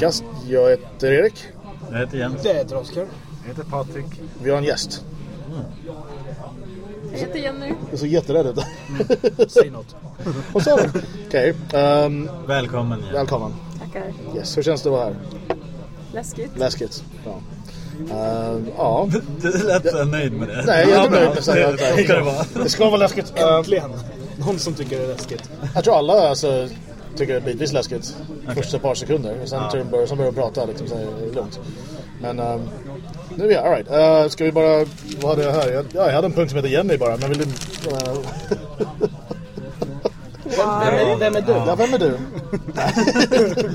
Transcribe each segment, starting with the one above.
Skäggkast. Jag heter Erik. Jag heter Jens. Det heter Oskar. Jag heter Patrik. Vi har en gäst. Jag heter Jenny. Du ser jätterädd ut. Säg något. Sa du? Okej. ehm, Välkommen Jens. välkommen. Tackar. Yes. Hur känns det att vara här? Läskigt. Läskigt. Ja. Ehm, ja. Du lät så nöjd med det. Nej, jag är inte Ja, nöjd med Det det. ska det vara. Det ska vara läskigt. Äntligen. Någon som tycker det är läskigt. jag tror alla alltså, tycker det är bitvis läskigt. Första par sekunder. Sen Ja. börjar, sen börjar de prata liksom, så är lugnt. Men ehm, nu är vi här. All right. Uh, ska vi bara... Vad hade jag här? Jag, ja, jag hade en punkt som heter Jenny bara. Men vill du... Uh, Vem, är, vem är du? ja, vem är du?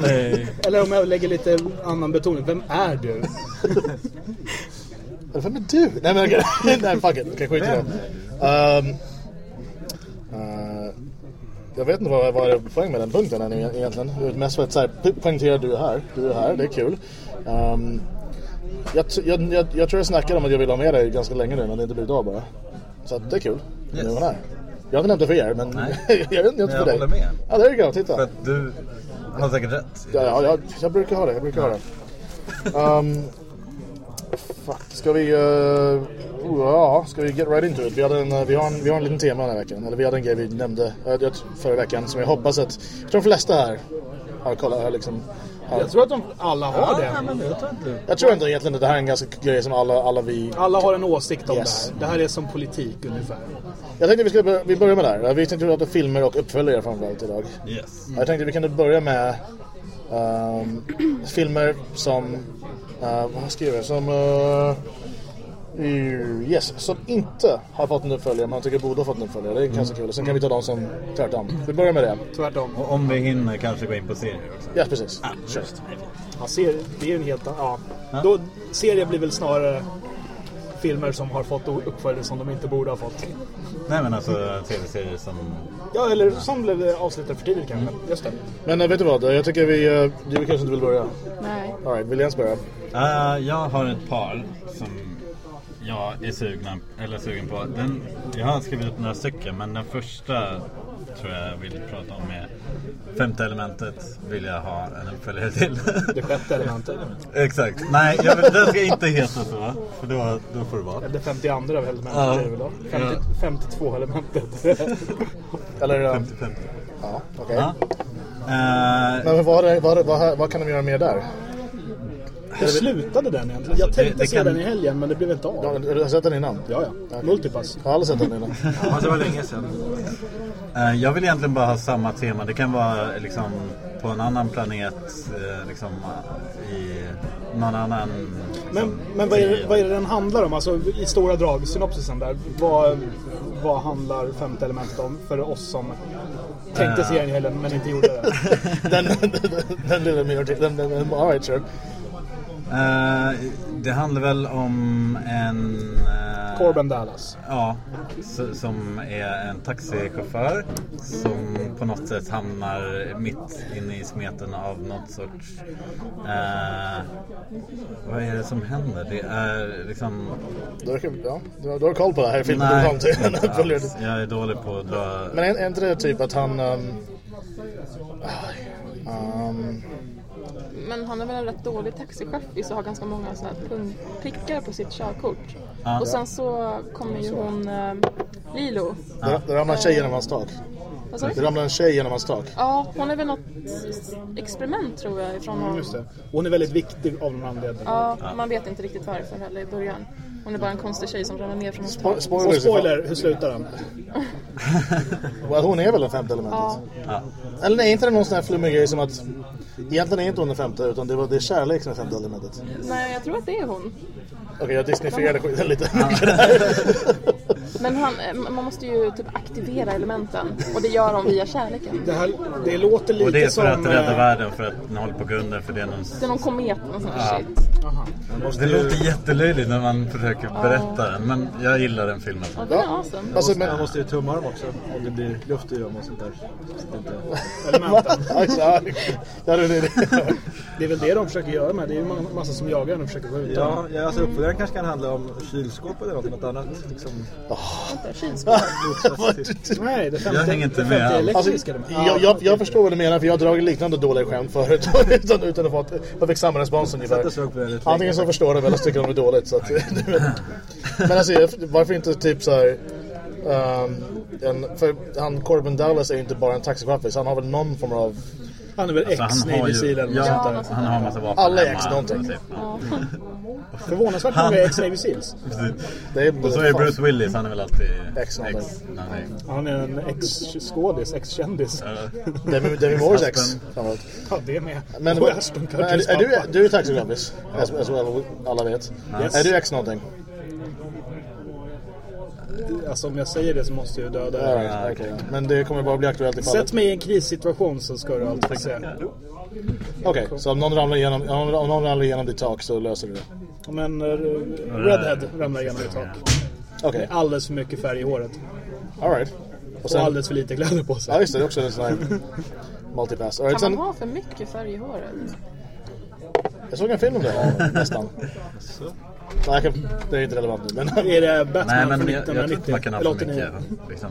Nej. Eller om jag lägger lite annan betoning. Vem är du? Vem är du? Nej men nej fuck it, okej skit i det. Eh, jag vet inte vad, vad är poäng med den punkten än egentligen. Det är mest för att så här, po- poängtera du är här. Du är här, det är kul. Ehm, jag, jag, jag, jag tror jag snackade om att jag vill ha med dig ganska länge nu men det inte blivit av bara. Så att det är kul. Nu är här. Jag har inte det för er men jag vet inte Men för jag dig. håller med. Ja, there you go, titta. För att du har säkert rätt. Ja, ja, jag, jag brukar ha det. Jag brukar ha det. Um, fuck, ska vi... Uh, ja, ska vi get right into it? Vi, hade en, eh, vi, har en, vi har en liten tema den här veckan. Eller vi hade en grej vi nämnde uh, förra veckan som jag hoppas att... Jag tror de flesta här har kollat. Har liksom, har, Jag tror att de alla har det. men jag tror inte... jag tror ändå egentligen att det här är en ganska grej som alla, alla vi... Alla har en åsikt om Yes. det här. Det här är som politik ungefär. Jag tänkte vi skulle börja, vi börjar med det här. Vi tänkte prata filmer och uppföljare framförallt idag. Yes. Jag tänkte vi kunde börja med ehm, filmer som, uh, vad skriver jag, som, uh, yes, som inte har fått en uppföljare, man tycker borde ha fått en uppföljare. Det är ganska kul. Sen kan vi ta de som tvärtom. Vi börjar med det. Tvärtom. Och om vi hinner kanske gå in på serier också. Ja, precis. Kör. Ja, ser, det är ju en helt annan... Ja. Då, serier blir väl snarare filmer som har fått uppföljare som de inte borde ha fått. Nej men alltså tv-serier som... Ja, eller som blev avslutade för tidigt kanske. Just det. Men uh, vet du vad, jag tycker vi, uh, du kanske inte vill börja. Nej. All right, vill Jens börja? Uh, jag har ett par som jag är sugna, eller sugen på. Den, jag har skrivit upp några stycken men den första tror jag vill prata om är Femte elementet vill jag ha en uppföljare till. Det sjätte elementet. Exakt. Nej, jag vill, den ska inte heta så. För då, då får det vara. Det 52 av elementet Ja. är det väl då? 50, 52 elementet. Eller, uh, 50-50. ja, okej. Ja. Eh, Men vad, vad, vad, vad, vad kan de göra mer där? Hur slutade den egentligen? Jag Alltså, det- tänkte det se kan- den i helgen men det blev inte Ja, av. du har sett den innan? Ja, ja. Multipass. Jag har aldrig sett den innan. Ja, det var länge sedan. Eh, Jag vill egentligen bara ha samma tema. Det kan vara liksom på en annan planet, eh, liksom i någon annan... Men, men vad, är det, vad är det den handlar om? Alltså i stora drag, synopsisen där. Vad, vad handlar femte elementet om för oss som tänkte se den i helgen men inte gjorde det? den, den, den lilla minoriteten, den, den, all right, sure. Eh, det handlar väl om en... eh, Corbin Dallas. Ja, som är en taxichaufför som på något sätt hamnar mitt inne i smeten av något sorts... Eh, vad är det som händer? Det är liksom... Du har, ja, du, har, du har koll på det här filmen. Nej, alls. jag är dålig på att dra... Men är, är inte det typ att han... Um, um, Men han är väl en rätt dålig taxichaufför och har ganska många såna här prickar på sitt körkort. Ja. Och sen så kommer ju hon eh, Lilo. det, det ramlar en tjej genom hans tak. Det ramlar en tjej genom hans tak. Ja, hon är väl något experiment tror jag ifrån det. Hon är väldigt viktig av någon anledning. Ja, man vet inte riktigt varför heller i början. Hon är bara en konstig tjej som ramlar ner från Spo- tak. Och spoilers. spoiler, hur slutar den? Well, hon är väl den femte elementet? Ja, Ja. Eller nej, inte det någon sån här flummig grej som att... Egentligen är inte hon den femte, utan det, var, det är kärlek som är femte elementet. nej jag tror att det är hon. Okej, jag disneyfierade skiten lite. Men han, eh, man måste ju typ aktivera elementen och det gör de via kärleken. Det, här, det låter lite Och det är för som... att rädda eh, världen för att den håller på under för det är någon... Det är någon komet och sån Ja. shit. Aha. Det låter jättelöjligt när man försöker berätta den men jag gillar den filmen. Ja, den är awesome. Alltså, men, Man måste ju tumma dem också om det blir luft i dem och sånt där. Så det inte... Det är det. Det är väl det de försöker göra med. Det är ju ma- massa som jagar och försöker gå ut. Ja, ja alltså uppföljaren kanske kan handla om kylskåp eller något, något annat. Liksom. Nej, det femte, Jag hänger inte med alls. Alltså, Ja, jag, jag, jag förstår vad du menar för jag har dragit liknande dåliga skämt förut utan, utan att få jag fick samma respons ungefär. Antingen så förstår de eller så tycker de är dåligt. Så att. Men alltså varför inte typ så här. ehm, en, för han Corbin Dallas är ju inte bara en taxichaffis, han har väl någon form av... Han är väl Alltså, ex han har Navy ju, Seal eller något ja, sånt där. han har massa vapen Alla är ex någonting. typ. Förvånansvärt Han- många ex Navy Seals. Det är, Och så är Bruce Willis, han är väl alltid Ex någonting. någonting. Han är en ex-skådis, ex-kändis. Demi, Moores ex. Ja, det med. Men, är, du, du är taxichaffis, as, as well, alla vet. Yes. Är du ex någonting? Alltså om jag säger det så måste jag döda All er. right, okej. Men det kommer bara bli aktuellt ifall... Sätt mig i en krissituation så ska du alltid se. Okej, så om någon ramlar igenom, om någon ramlar igenom ditt tak så löser du det? Men uh, Redhead ramlar igenom ett tak. Okej, Med alldeles för mycket färg i håret. alright. Och Och sen... alldeles för lite kläder på sig. Ja just det, det är också en sån här multipass. All right, Kan sen, man ha för mycket färg i håret? jag såg en film om det, nästan. Nej, jag det är inte relevant nu. Men, Är det Batman Nej men från jag, jag tror inte 1990? man kan ha för 89? mycket. Liksom.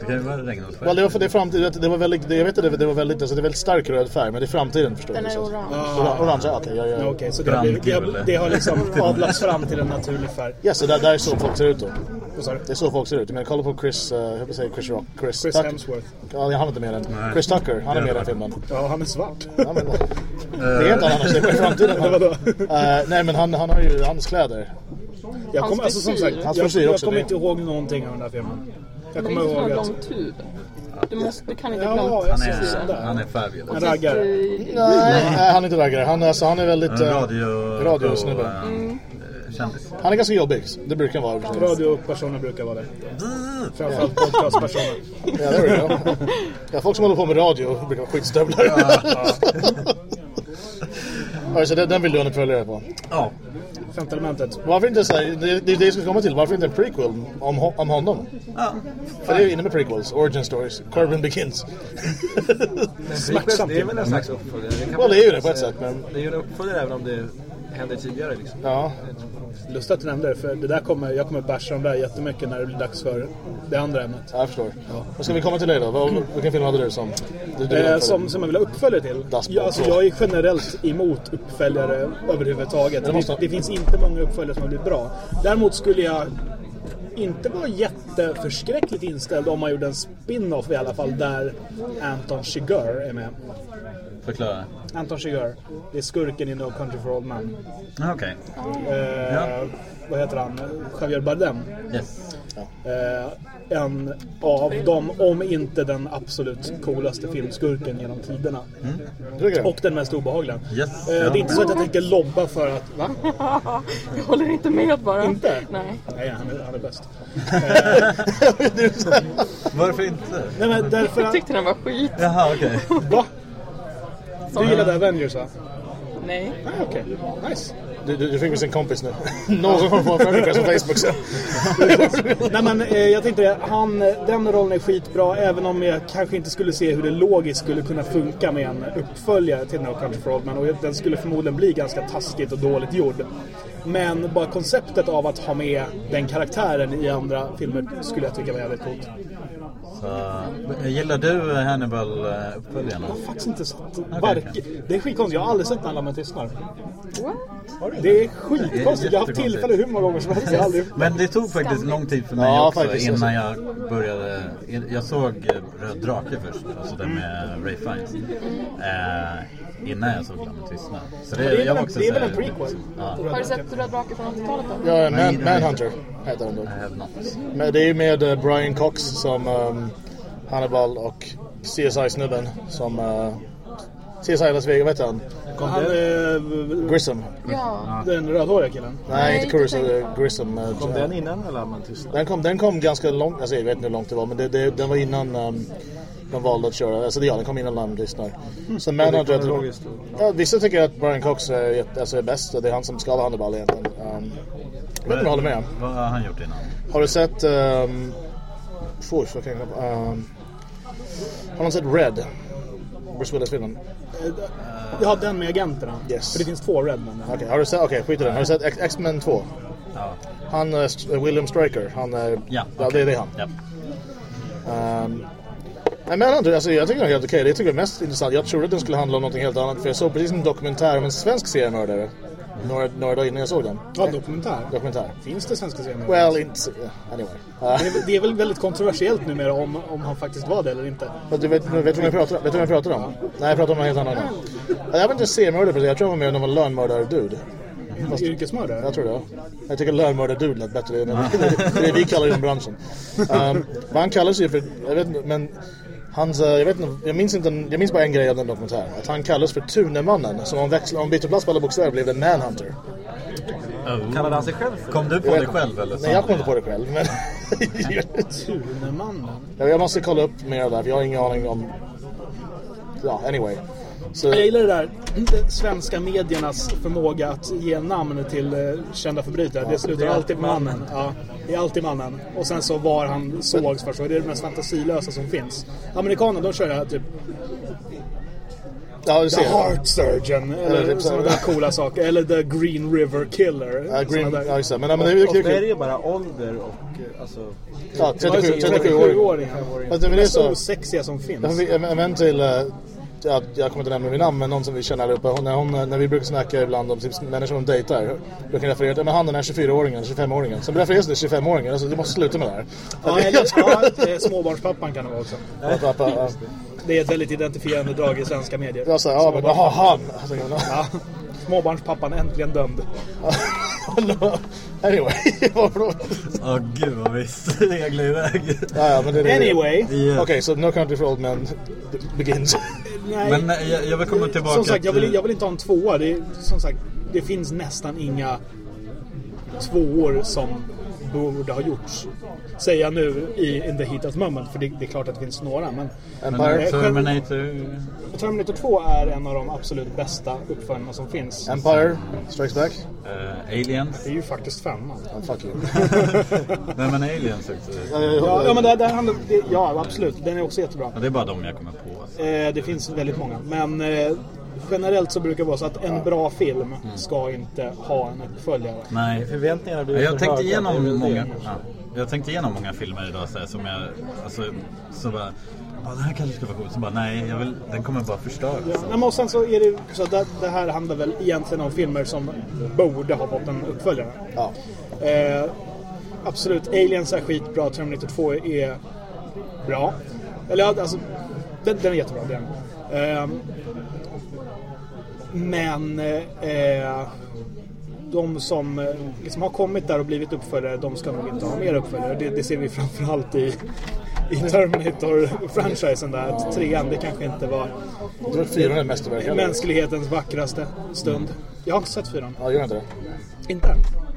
Det kan ju vara regnålsfärg. well, det var för det är framtiden, det var väldigt, det, jag vet att det, det var väldigt, alltså det är väldigt stark röd färg, men det är framtiden förstår Den är så- orange. Ora- Orange, ja, okej. ja, Ja, ja. Okej, så det har, blivit- det, det har liksom avlats fram till en naturlig färg. Ja, så där, där är så folk ser ut då. Det är så folk ser ut. Men kolla på Chris, uh, jag säga Chris Rock. Chris, Chris. Hemsworth. Ja, han är inte med den. Nej. Chris Tucker, han är med i den filmen. Ja, han är svart. Ja, men, det är inte han annars, det är framtiden. Eh, nej men han, han har ju hans kläder. Jag kommer, alltså, som sagt, jag, jag också, kommer inte ihåg någonting av den där filmen. Jag kommer ihåg att... lång. Du, måste, du kan inte Ja, glömma jag Han är, han är fabulous. En raggare. Nej, han är inte raggare. Han, är- alltså, han är väldigt... Eh, radio... radiosnubbe. eh, Kändis. han är ganska jobbig. Det brukar han vara. Radiopersoner brukar vara det. Framförallt podcastpersoner. Ja, det är det. Ja, folk som håller på med radio brukar vara skitstövlar. Alltså, den, den vill du ha en uppföljare på. Ja. Femte elementet. Varför inte så här, det, det är det jag ska komma till. Varför inte en prequel om, ho- om honom? ja. För det är ju inne med prequels, origin stories, Corbin Begins. Smärtsamt. Det är väl en slags uppföljare. kan man det är ju det på ett sätt, men- Det är ju en uppföljare även om det hände tidigare liksom. Ja, Lustigt att du nämnde det, för det där kommer, jag kommer basha dem där jättemycket när det blir dags för det andra ämnet. jag förstår. Vad ska vi komma till dig då? Vad, vilken film hade du som... Du, du Eh, som, som jag vill ha uppföljare till. Dassboll. Ja, alltså, jag är generellt emot uppföljare överhuvudtaget. Det Det, måste- det finns inte många uppföljare som har blivit bra. Däremot skulle jag inte vara jätteförskräckligt inställd om man gjorde en spin-off i alla fall där Anton Chigurh är med. Förklara. Anton Chigurh, det är skurken i No Country for Old Men. Ah, Okej. Eh, Ja. Vad heter han? Javier Bardem. Yes. Eh, en av dem, om inte den absolut coolaste filmskurken genom tiderna. Grym. Och den mest obehagliga. Yes. Eh, Ja. Det är inte så att jag tänker lobba för att... Va? Jag håller inte med bara. Inte? Nej. Nej, han är, han är bäst. Varför inte? Nej, men därför Jag att... tyckte den var skit. Jaha, okej. Va? Du gillade Avengers va? Nej. Nej, okej. Nice. Du, du, du fick med sin kompis nu. Någon kommer få en friend request på Facebook sen. Nej men eh, jag tänkte han, den rollen är skitbra även om jag kanske inte skulle se hur det logiskt skulle kunna funka med en uppföljare till No Country for Old Men och den skulle förmodligen bli ganska taskigt och dåligt gjord. Men bara konceptet av att ha med den karaktären i andra filmer skulle jag tycka var jävligt coolt. Så, gillar du Hannibal-uppföljaren? Jag har faktiskt inte sett okej. varken... Det är skitkonstigt, jag har aldrig sett alla män tystnar. Det är skitkonstigt, jag har haft tillfälle hur många gånger som helst. Jag har aldrig... Men det tog faktiskt lång tid för mig Ja, också faktiskt. innan jag började. Jag såg eh, Röd Drake först, alltså den med Ray Fiennes. Eh, innan jag såg Glöm tystnad. Så det, Det är jag också det är väl en prequel? Ja. Har du sett Röd drake från 80-talet då? Ja, Man. Manhunter heter den då. I have not. Men det är ju med eh, Brian Cox som um, Hannibal och CSI-snubben som... Uh, CSI Las Vegas, heter han? Han är Grissom. Ja. den rödhåriga killen. Nej, Nej, inte uh, Grissom. Kom uh, den innan eller allmän tystnad? Den kom, den kom ganska långt, alltså jag vet inte hur långt det var men det, det, den var innan um, de valde att köra, alltså ja den kom innan Lamb lyssnar. Så Manhunter, jag tror, kronologiskt då? ja, vissa tycker att Brian Cox är, alltså, är bäst och det är han som ska vara Hannibal egentligen. Um, jag vet inte om jag håller med. Vad har han gjort innan? Har du sett... Um, Fush, vad kan jag um, Har någon sett Red? Bruce Willis-filmen? Ja, den med agenterna. Yes. För det finns två Redmen. Okej, har du sett, okej skit i den. Har du sett X-Men 2? Ja. Han, eh, William Stryker, han är... Ja, ja det, det är han. Ja. Ehm, nej men alltså, jag tycker den är helt okej. Det jag tycker jag är mest intressant. Jag trodde att den skulle handla om något helt annat. För jag såg precis en dokumentär om en svensk seriemördare. Några, några dagar innan jag såg den. Ja, dokumentär. Dokumentär. Finns det svenska serier? Well, inte... Anyway. Det Uh, är, det är väl väldigt kontroversiellt numera om, om han faktiskt var det eller inte. men du vet, vet du vad jag pratar, vet du jag pratar om? Nej, jag pratar om något helt annat. Jag var inte seriemördare precis. Jag tror jag var mer någon lönnmördare-dude. Fast- Yrkesmördare? Jag tror det. Jag tycker lönnmördare-dude lät bättre. Det är det vi kallar det inom branschen. Um, han kallar sig för... Jag vet inte, men... Hans, eh, jag, vet inte, jag, minns inte, jag minns bara en grej av den dokumentären. Att han kallas för Tunemannen. Som om, om bytte plats på alla bokstäver blev det Manhunter. Oh. Kallade han sig själv för Kom du på det själv eller? Nej, jag kom inte på det själv. Men Tunemannen? jag jag måste kolla upp mer där, för jag har ingen aning om... Ja, anyway. Så, Jag gillar det där de svenska mediernas förmåga att ge namn till eh, kända förbrytare. det slutar det är alltid med mannen. Ja, det är alltid mannen. Och sen så var han sågs först. Och det är det mest fantasilösa som finns. Amerikanerna de kör det här typ ja, du The ser. Heart Surgeon. Eller typ så- sådana där coola saker. Eller The Green River Killer. Ja, green, där. ja, just det. Men, ja, men det är Ofta är det kul. ju bara ålder och eh, alltså... Ja, 37, 37 år. 37-åringar. Fast det är väl det så- osexiga som finns. Jag har en en vän till, eh, ja, jag kommer inte nämna vid namn, men någon som vi känner uppe. Hon, när, hon, när vi brukar snacka ibland om typ, människor som dejtar. Brukar jag referera till, men han den här 24-åringen, 25-åringen. Som refererar till 25-åringen, alltså du måste sluta med det här. Ja, eller, ja, småbarnspappan kan det vara också. Ja, pappa, ja. Det är ett väldigt identifierande drag i svenska medier. Jag sa, ja men jaha han. Alltså, ja. Småbarnspappan äntligen dömd. anyway? Åh gud vad vi seglar iväg. Ja, ja, men det är det. Anyway. Ja. Okej, så No Country for Old Men begins. Nej, Men eh, jag, jag vill komma tillbaka som sagt, jag vill, jag vill inte ha en tvåa. Det, är, som sagt, det finns nästan inga tvåor som borde ha gjorts. Säger jag nu i In the heat of the moment, för det, det är klart att det finns några. Men Empire. Eh, Terminator... Terminator 2 är en av de absolut bästa uppföljarna som finns. Empire Strikes Back. eh, Aliens. Det är ju faktiskt femman. Oh, fuck you. Nej men Aliens också. Ja, ja men det, det handlar, det, ja, absolut. Den är också jättebra. Ja, det är bara de jag kommer på. Eh, det finns väldigt många. Men eh, generellt så brukar det vara så att en bra film ska inte ha en uppföljare. Nej. Förväntningarna blir Ja, jag tänkte igenom många, ja, jag tänkte igenom många filmer idag så, här, som jag, alltså, så bara, ja den här kanske ska vara cool. Så bara, nej, jag vill, den kommer bara förstöras. Ja, nej, men och sen så är det så att det, det här handlar väl egentligen om filmer som borde ha fått en uppföljare. Ja. Eh, absolut, Aliens är skitbra, Terminator 2 är bra. Eller alltså, den, den är jättebra. Den. Eh, men eh, de som eh, liksom har kommit där och blivit uppföljare, de ska nog inte ha mer uppföljare. Det, det ser vi framförallt i, i Terminator-franchisen där. Att trean, det kanske inte var Jag tror att fyran är mästerverk. mänsklighetens vackraste stund. Jag har inte sett fyran. Ja, gör inte det. Inte.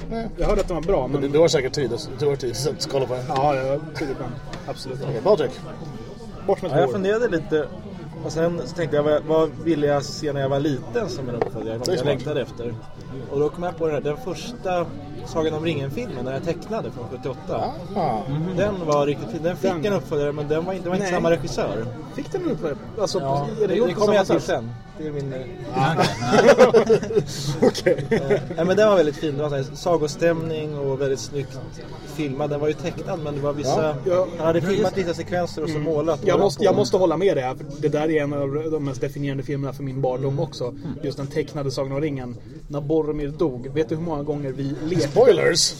Nej. Jag hörde att den var bra, men... Du, du har säkert tid. Du har tid att kolla på den. Ja, jag tidigt men absolut. Okej, Patrik. Bort med Ja, jag funderade lite och sen så tänkte jag vad, vad ville jag se när jag var liten som en uppföljare? Något Det är jag längtade efter. Och då kom jag på den, här, den första Sagan om ringen-filmen, den jag tecknade från 78. Ah. Den var riktigt fin. Den fick Den- en uppföljare men den var inte, det var inte samma regissör. Fick den en uppföljare? Alltså, Ja, det, det det kommer jag till sen. Det är min... eh, Okej. Nej, men den var väldigt fin. Det var så sagostämning och väldigt snyggt filmad. Den var ju tecknad men det var vissa... Ja. Han hade filmat vissa sekvenser och så målat. Jag måste, jag måste hålla med dig här, det där är en av de mest definierande filmerna för min barndom också. Just den tecknade Sagan om ringen. När Boromir dog. Vet du hur många gånger vi lekte? Spoilers!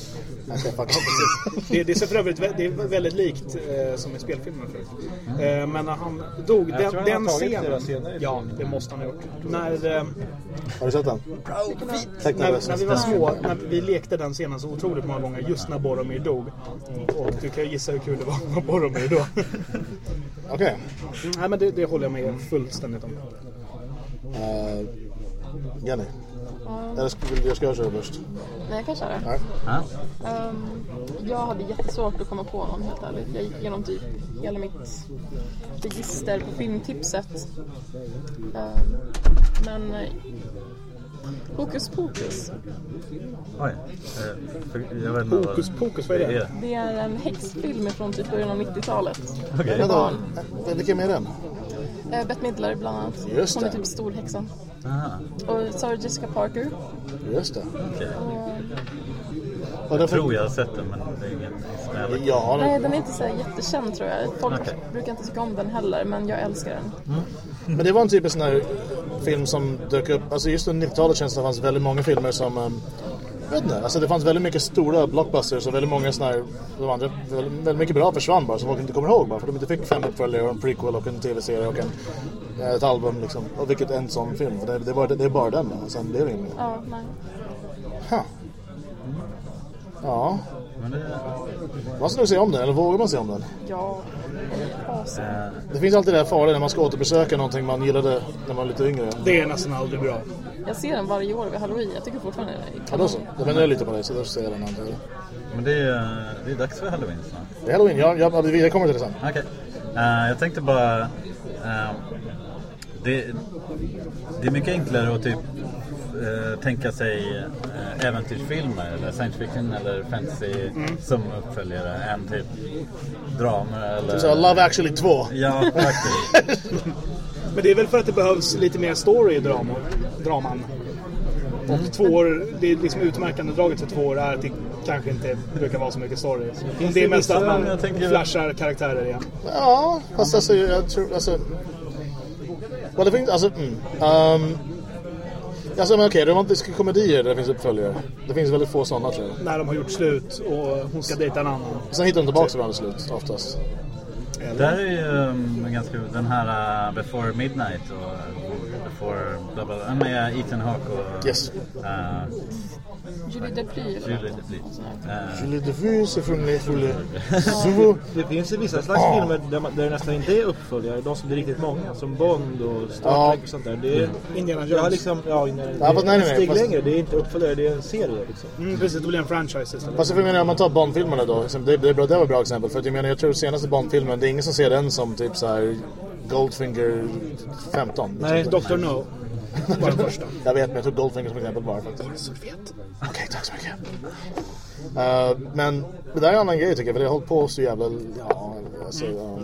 Det, det ser för övrigt det är väldigt likt eh, som i spelfilmen förut. Eh, men när han dog, den, den scenen. Ja, det måste han ha gjort. När, eh, Har du sett den? när, när vi var små, när vi lekte den scenen så otroligt många gånger just när Boromir dog. Och du kan ju gissa hur kul det var vara Boromir då. Okej. Nej men det, det håller jag med fullständigt om. Uh, Jenny. Eller ska, vill jag ska jag köra först? Nej, jag kan köra. Nej. Ja. Ehm, jag hade jättesvårt att komma på någon helt ärligt. Jag gick igenom typ hela mitt register på filmtipset. Ehm, men eh, Hokus Pokus. Oj. Eh, jag vet inte vad- Hokus Pokus, vad är det? Det är en häxfilm från typ början av 90-talet. Okej. Vänta, barn. vilken är den? Eh, Bette Midler bland annat. Just Hon är det. typ storhäxan. Aha, Och Sarah Jessica Parker. Just det. okej. Och, därför, Tror jag har sett den men det är inget som jag vet. Nej, den, är inte så här jättekänd tror jag. Folk Okej. brukar inte tycka om den heller, men jag älskar den. men det var en typisk sån här film som dök upp. Alltså just under 90-talet känns det som det fanns väldigt många filmer som... Um, jag vet inte, alltså det fanns väldigt mycket stora blockbusters och väldigt många såna här, de andra, väldigt, väldigt mycket bra försvann bara som folk inte kommer ihåg bara för de inte fick fem uppföljare och en prequel och en tv-serie och en, ett album liksom. Och vilket en sån film, för det, det, var, det är bara den och sen blev det inget mer. Ja, nej. Huh. Ja, Men det, man ska nog se om den, eller vågar man se om den? Ja, Det finns alltid det här farliga när man ska återbesöka någonting man gillade när man var lite yngre. Det är nästan aldrig bra. Jag ser den varje år vid halloween. Jag tycker fortfarande den är Ja, då så. Det vände lite på dig så då ser jag den antar jag. men det är, det är dags för halloween snart. Det är halloween, ja, ja, vi- jag kommer till det sen. Okej. Eh, jag tänkte bara... eh, det, det är mycket enklare att typ eh, tänka sig uh, äventyrsfilmer eller science fiction eller fantasy som uppföljare än typ dramer eller... Så Love actually 2. Ja, faktiskt. Men det är väl för att det behövs lite mer story i dramor, draman. Och två år, det är liksom utmärkande draget för två år är att det kanske inte brukar vara så mycket story. Finns Det är mest att man flashar karaktärer igen. Ja, fast alltså jag tror, alltså... Well, det finns, alltså, mm. Um, alltså men okej, romantiska komedier där det finns uppföljare. Det finns väldigt få sådana tror jag. När de har gjort slut och hon ska dejta en annan. Sen hittar de tillbaka till varandra slut oftast. Där är ju um, ganska... Den här uh, Before Midnight och uh, Before... Blah, blah, blah, med Ethan Hawke och... Yes. Uh, Julie eller Julie sånt där. uh, Julie Defus är från. Det finns ju vissa slags filmer där, man, där det nästan inte är uppföljare. De som blir riktigt många. Som Bond och Star. Trek och sånt där. Det är, Indiana jag har Jones. liksom, ja, innan, Ja, det är nej, ett nej, steg fast- längre. Det är inte uppföljare, det är en serie liksom. Mm, precis, det blir en franchise istället. Fast jag menar om man tar Bond-filmerna då. liksom, Det, det, är bra, det var ett bra exempel. För att jag menar jag tror senaste Bond-filmen, det är ingen som ser den som typ så här Goldfinger 15. liksom. Nej, Dr. No. Var den första. Jag vet, men jag tog Goldfinger som exempel bara faktiskt. Okej, tack så mycket. Eh, men det där är en annan grej tycker jag, för det har hållit på så jävla... Ja, alltså, ja.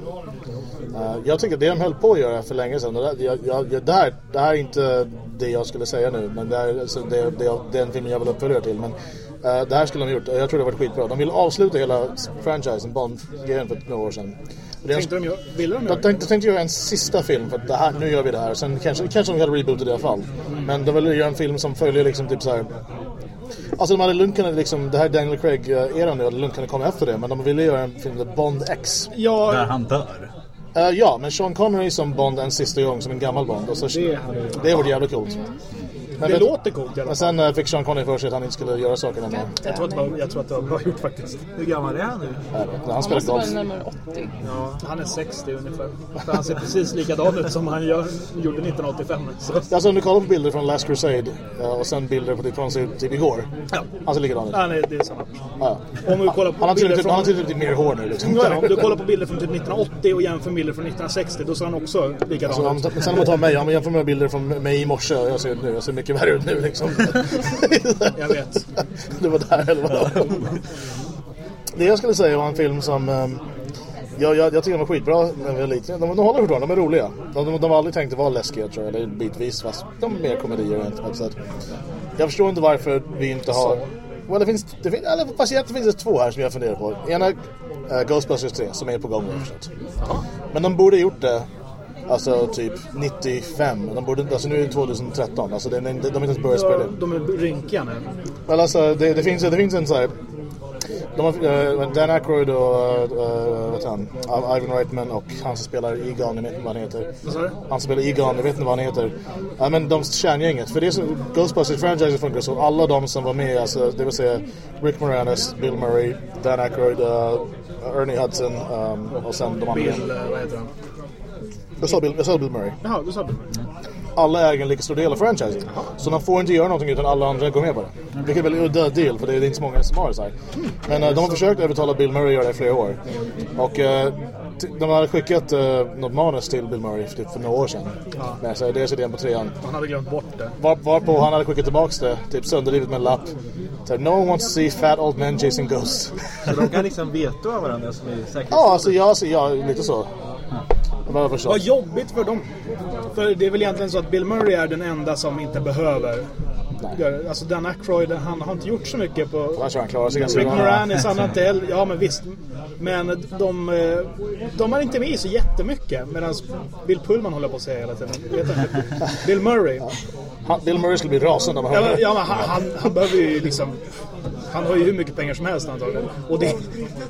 Eh, jag tycker det de höll på att göra för länge sedan, det, där, jag, jag, det, här, det här är inte det jag skulle säga nu, men det är alltså, det, det, den filmen jag vill uppfölja till. Men eh, det här skulle de gjort, jag tror det varit skitbra. De vill avsluta hela franchisen, Bond-grejen för några år sedan. Det Tänkte de, ville de göra jag det? tänkte, tänkte göra en sista film för att det här, nu gör vi det här. Sen kanske, kanske de hade rebootat i alla fall. Men de ville göra en film som följer liksom typ så här. Alltså de hade kunnat liksom, det här är Daniel Craig-eran nu, lugnt kunnat komma efter det. Men de ville göra en film där Bond X. där Ja, han dör. Eh, ja, men Sean Connery som Bond en sista gång, som en gammal Bond. Och så, Det det vore jävligt coolt. Men, det vet- låter coolt i alla men sen eh, fick Sean Connery för sig att han inte skulle göra sakerna med. Jag tror, att det var, jag tror att det var bra gjort faktiskt. Hur gammal är han nu? Han Han spelar måste vara golf. närmare 80. Han är 60 ungefär. För han ser precis likadan ut som han gör, gjorde 1985. Så. Alltså om du kollar på bilder från Last Crusade eh, och sen bilder på typ från sig typ igår. Han ser likadan ut. Han är, det är samma person. Ja. Om du kollar på Han har bilder tydligen typ, han har från... tydligen typ mer hår nu liksom. Ja, om du kollar på bilder från typ 1980 och jämför med bilder från 1960, då ser han också likadan Alltså, om, ut. men sen om man tar mig, om man jämför med bilder från mig i morse och jag ser ut nu, jag ser mycket värre ut nu liksom. Jag vet. Det var där eller vad? Det jag skulle säga var en film som um, jag, jag, jag tycker de var skitbra när vi var liten. De, de håller fortfarande, de är roliga. De, de, de var aldrig tänkt att vara läskiga tror jag, eller bitvis fast de är mer komedier rent på sätt. Jag förstår inte varför vi inte har... Well, det finns, det finns, eller, fast egentligen finns det två här som jag funderar på. Ena uh, Ghostbusters 3 som är på gång jag förstått. Men de borde gjort det Alltså typ 95. De borde, alltså nu är det 2013. Alltså det, de, de har inte ens börjat spela de är rynkiga nu. Alltså, det, det, finns, det finns en så här... De har, eh, Dan Aykroyd och uh, vet han, Ivan Reitman och han som spelar Egon, jag vet inte vad han heter. Han spelar Egon, jag vet inte vad han heter. Ja, men de kärngänget. För det är så, Ghostbusters franchise funkar så. Alla de som var med, alltså, det vill säga Rick Moranis, Bill Murray, Dan Aykroyd, uh, Ernie Hudson um, och sen de andra. Bill, eh, vad heter han? Jag sa Bill, jag sa Bill Murray. Jaha, du sa Bill. alla äger en lika stor del av franchisen. Så de får inte göra någonting utan alla andra går med på det. Vilket är väldigt udda deal för det är inte så många som har det så här. Men eh, de har försökt övertala Bill Murray att göra det i flera år. Och eh, de hade skickat uh, något manus till Bill Murray för, typ för några år sedan. Med så dels idén på trean. Han hade glömt bort det. Var, varpå han hade skickat tillbaks det, typ sönderrivet med en lapp. Så no one wants to see fat old men chasing ghosts. Så de kan liksom vetoa varandra som är säkerhets... Ja, alltså ja, alltså, ja lite så. Vad jag. Vad jobbigt för dem. För det är väl egentligen så att Bill Murray är den enda som inte behöver Alltså Dan Aykroyd, han har inte gjort så mycket på... Jag tror han klarar sig ganska Rick bra. Moranis, han har inte heller... Ja men visst. Men de, eh, de är inte med så jättemycket. Medan Bill Pullman håller på att säga hela tiden. Bill Murray. Han, Bill Murray skulle bli rasande om han Ja, hörde ja, men han, han, han behöver ju liksom... Han har ju hur mycket pengar som helst antagligen. Och det,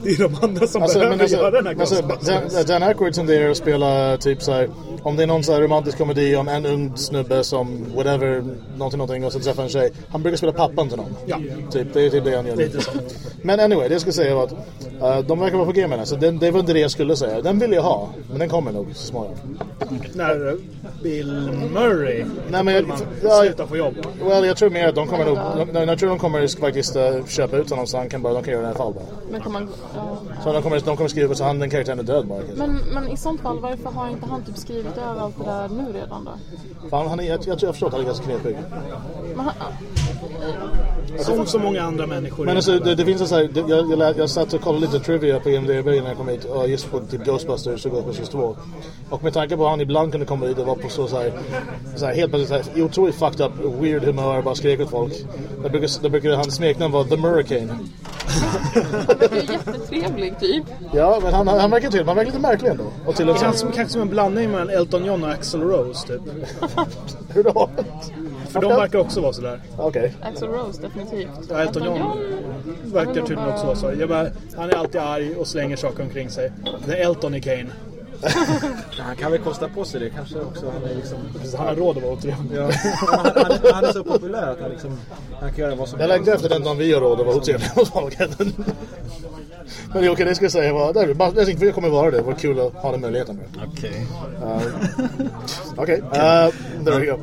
det är de andra som Alltså, behöver alltså, göra den här alltså. Dan, Dan Aykroyd tenderar att spela typ såhär Om det är någon så här romantisk komedi om en ung snubbe som whatever Någonting någonting och så träffar en tjej Han brukar spela pappan till någon Ja. Typ, det är typ det han gör Lite så. Men anyway, det jag skulle säga var att uh, De verkar vara på G med den så den, det var inte det jag skulle säga Den vill jag ha, men den kommer nog så småningom När Bill Murray Nej, men jag- ja, slutar få jobb. Well, jag tror mer att de kommer nog de, Jag tror de kommer faktiskt uh, köpa ut honom så han kan bara, de kan göra det i alla fall bara Men kan man... Ja. Så de kommer, de kommer skriva så han, den karaktären är död bara. Men, men i sånt fall, varför har inte han typ skrivit över allt det där nu redan då? Fan, han är, jag, jag, tror jag förstår att han är ganska knepig Men han, Som så många andra människor. Men alltså, det, det finns en sån här, det- jag, jag, jag satt och kollade lite trivia på IMDB när jag kom hit, och just på typ Ghostbusters och Ghostbusters 2. Och med tanke på att han ibland kunde komma hit och vara på så, så, här, så här, helt plötsligt så här, otroligt fucked up, weird humör, bara skrek åt folk. Då brukar, då brukar hans smeknamn vara The Hurricane. han ju jättetrevlig typ. Ja, men han, han verkar till, han verkar lite märklig ändå. Och till och med, kanske som en blandning mellan Elton John och Axl Rose typ. hur då? För de verkar också vara sådär. Okej. Axl Rose definitivt. Ja, Elton John verkar tydligen också vara så. Jag bara, han är alltid arg och slänger saker omkring sig. Det är Elton i Kane. Han kan väl kosta på sig det kanske också. Han är liksom... Han har råd att vara otrevlig. Ja, han, han, är- han är så populär att han liksom... Han kan göra vad som Jag längtar efter den dagen vi har råd att vara otrevliga mot folk. Men det okej, det ska jag säga var, det, bara, jag tänkte vi kommer vara det. Det var kul att ha den möjligheten. Okej. Okej, uh, there we go.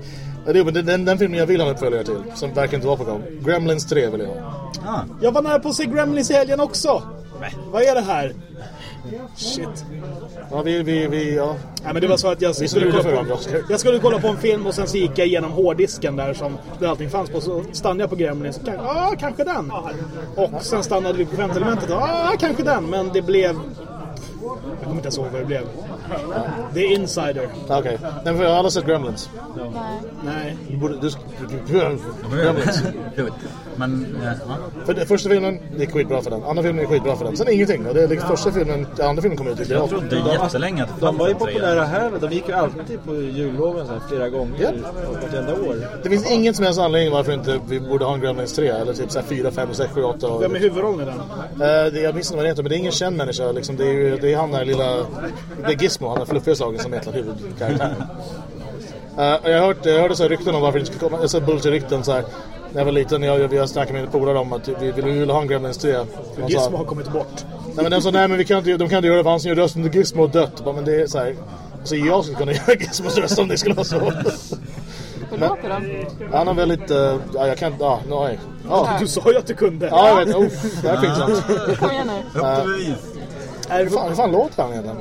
Det- men Den, den, den filmen jag vill ha en uppföljare till, som verkar inte vara på gång. Gremlins 3 vill jag ha. Ah, Jag var nära på att se Gremlins i helgen också. Vad är det här? Shit. Ja, vi, vi, vi, ja. Nej, men det var så att jag Vi skulle, kolla på, jag skulle kolla på en film och sen så gick jag igenom hårddisken där som där allting fanns på. Så stannade jag på Gremlins. Kan- ah, kanske den. Och sen stannade vi på femte elementet. Ah, kanske den. Men det blev... Jag kommer inte ens ihåg vad det blev. Det är Insider. Okej. Nej, men jag har aldrig sett Gremlins. Nej. Nej. Du borde... Du, du, du, Gremlins. Men, eh, ja. För det, första filmen, det är skitbra för den. Andra filmen är skitbra för den. Sen ingenting. Och det är liksom första filmen, andra filmen kommer ut. Det är Jag trodde jättelänge att det De var ju populära här. De gick ju alltid på julloven så här, flera gånger. Ja. Vartenda år. Det finns ingen som helst anledning varför inte vi borde ha en Gremlins 3. Eller typ så här 4, 5, 6, 7, 8. Och, Vem är huvudrollen i den? Eh, det, jag minns inte vad det heter, men det är ingen känd människa. Liksom. Det, är ju, det är han där lilla... Det är Gizmo, han där fluffiga slagen som egentligen huvudkaraktären. Uh, jag, har hört, jag hörde så här rykten om varför det inte skulle komma. Så bullshit-rykten så här. När jag var liten, jag, jag, jag snackade med mina polare om att vi, vi ville ha en Gremlins 3. De sa, Gizmo har kommit bort. nej, men de sa nej men vi kan inte, de kan inte göra det för han som gör rösten till Gizmo har dött. Bara, men det är så här. Alltså jag skulle kunna göra Gizmos röst om det skulle vara så. Hur låter den? Han har väldigt... Uh, ja, jag kan inte... Ja, nej. Ja, Du sa ju att du kunde. ja, jag vet. Oh, det här är pinsamt. Kom igen nu. Upp till bevis. Är det Hur fan, hur fan låter han egentligen?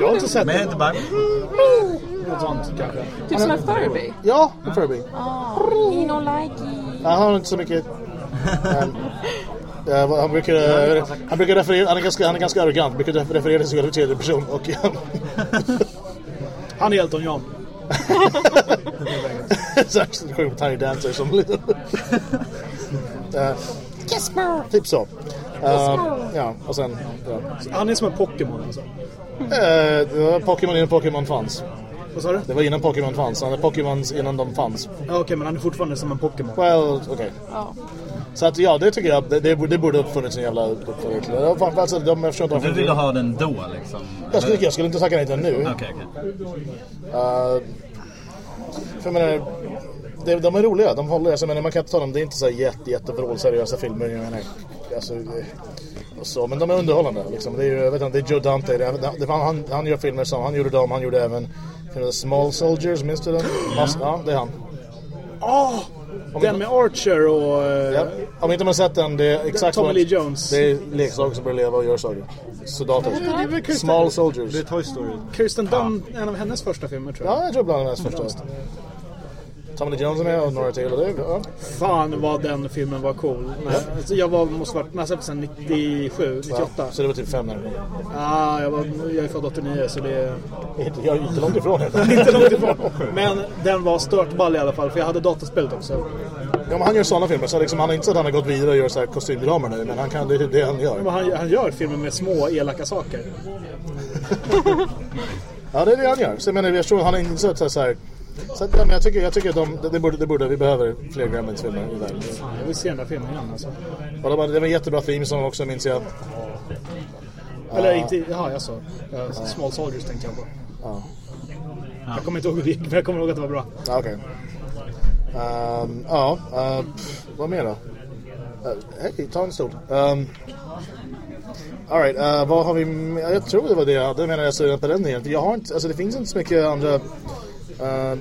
Jag har inte sett Men det. inte bara... Något sånt kanske. Typ som en Furby. Ja, en Furby. Ah, he no like Han har inte så mycket... Um, ja, han brukar, eh, han brukar referera, han är ganska, han är ganska arrogant, brukar referera till sig själv i tredje person och Han är Elton John. här sjunger på Tiny Dancer som lite... uh, typ så. Uh, ja, och sen... Ja. Han är som en Pokémon alltså. Uh, Pokémon innan Pokémon fanns. Vad sa du? Det var innan Pokémon fanns, han är Pokémons innan de fanns. Ja, Okej, men han är fortfarande som en Pokémon. Well, okej. Ja. Så att ja, det tycker jag, det, det, det borde ha funnits en jävla till det. Fan, Alltså, de, jag förstår inte Du varför ville ha den då liksom? jag skulle, jag skulle inte tacka nej till den nu. Okej, okej. Uh, för jag menar, det, de är roliga, de håller. Alltså, men man kan inte ta dem, det är inte så här jätte, jätte vrålseriösa filmer. Jag menar, alltså, det, och så, men de är underhållande. Liksom. Det, är, ju- jag vet inte, det är Joe Dante. Det, det, han, han, han gör filmer som, han gjorde dem, han gjorde även filmen Small Soldiers, minns du den? Mas- Ja, det är han. Åh! den med Archer och... eh, Ja. Om inte man sett den, det är exakt Tommy Lee Jones. Det är leksaker som börjar leva och gör saker. Soldater. Kirsten, Small Soldiers. Det är Toy Story. Kirsten Dunst, en av hennes första filmer tror jag. Ja, jag tror bland hennes första. Tommy Jones är med och några till. Det, ja. Fan vad den filmen var cool. Nej, alltså jag var, måste varit, när sen 97, 98. Så det var typ fem när det kom. Ah, jag, var, jag är född 89 så det Jag är inte långt ifrån inte långt ifrån. Men den var stört ball i alla fall för jag hade dataspelet också. Ja, men han gör sådana filmer. Så liksom, han är inte så att han har gått vidare och gör så här kostymdramer nu. Men han kan, det är det han gör. Men han, han gör filmer med små elaka saker. Ja, det är det han gör. Så jag menar, jag tror han har insett så här... Så att, ja, men jag tycker, jag tycker att de, det, borde, det borde, vi behöver fler Gremlins-filmer i världen. Jag vill se den där filmen igen alltså. Och det var, det var en jättebra theme som också minns jag. Eller inte, jaha jag sa. Uh, Small Soldiers tänkte jag på. Ja. Jag kommer inte ihåg hur det gick men jag kommer ihåg att det var bra. Ja, Okej. Ehm, ja, uh, pff, vad mer då? Uh, Hej, ta en stol. Um, Alright, uh, vad har vi Jag tror det var det jag hade menar jag så på den igen. Jag har inte, alltså det finns inte så mycket andra... Uh,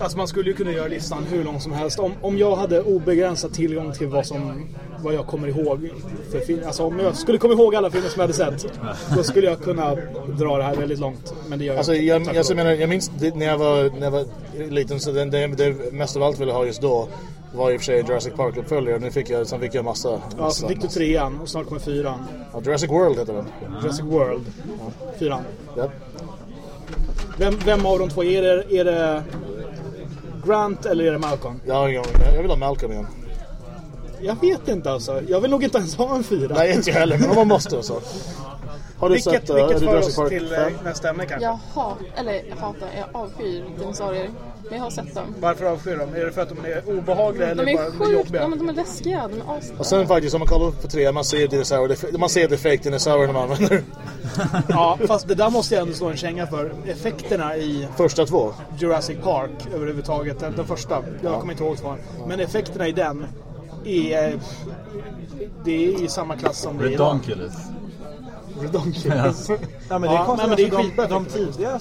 Alltså man skulle ju kunna göra listan hur lång som helst. Om, om jag hade obegränsad tillgång till vad, som, vad jag kommer ihåg för film. Alltså om jag skulle komma ihåg alla filmer som jag hade sett. Då skulle jag kunna dra det här väldigt långt. Men det gör alltså jag, Tack jag, lov. menar, jag minns det, när, jag var, när jag var liten så det, det, det mest av allt ville ha just då var i och för sig Jurassic Park-uppföljare. Nu fick jag, sen fick jag massa... Ja, så fick du trean och snart kommer fyran. Ja, Jurassic World heter den. Jurassic World. Fyran. Ja. Vem, vem av de två? Är det, är det Grant eller är det Malcolm? Ja, jag, jag vill ha Malcolm igen. Jag vet inte alltså. Jag vill nog inte ens ha en fyra. Nej, inte jag heller, men om man måste så. Har du Vilket, sett uh, vilket för oss till 5? eh, nästa ämne kanske? Jag hatar, eller jag hatar, jag avskyr dinosaurier. Men jag har sett dem. Varför avskyr de? Är det för att de är obehagliga eller De är bara sjukt, jobbiga? ja, men de är läskiga. De är as... Och sen faktiskt, om man kollar på tre, man ser dinosaurier, det är- man ser är fake dinosaurier de använder. Ja, fast det där måste jag ändå slå en känga för. Effekterna i Första två. Jurassic Park överhuvudtaget, den, den första, jag kommer inte ihåg vad. Men effekterna i den är... Det är i samma klass som det Redonkulous. Redonkulous. Ja, men det är Ja, konstigt. nej, men det är alltså, de, de tidiga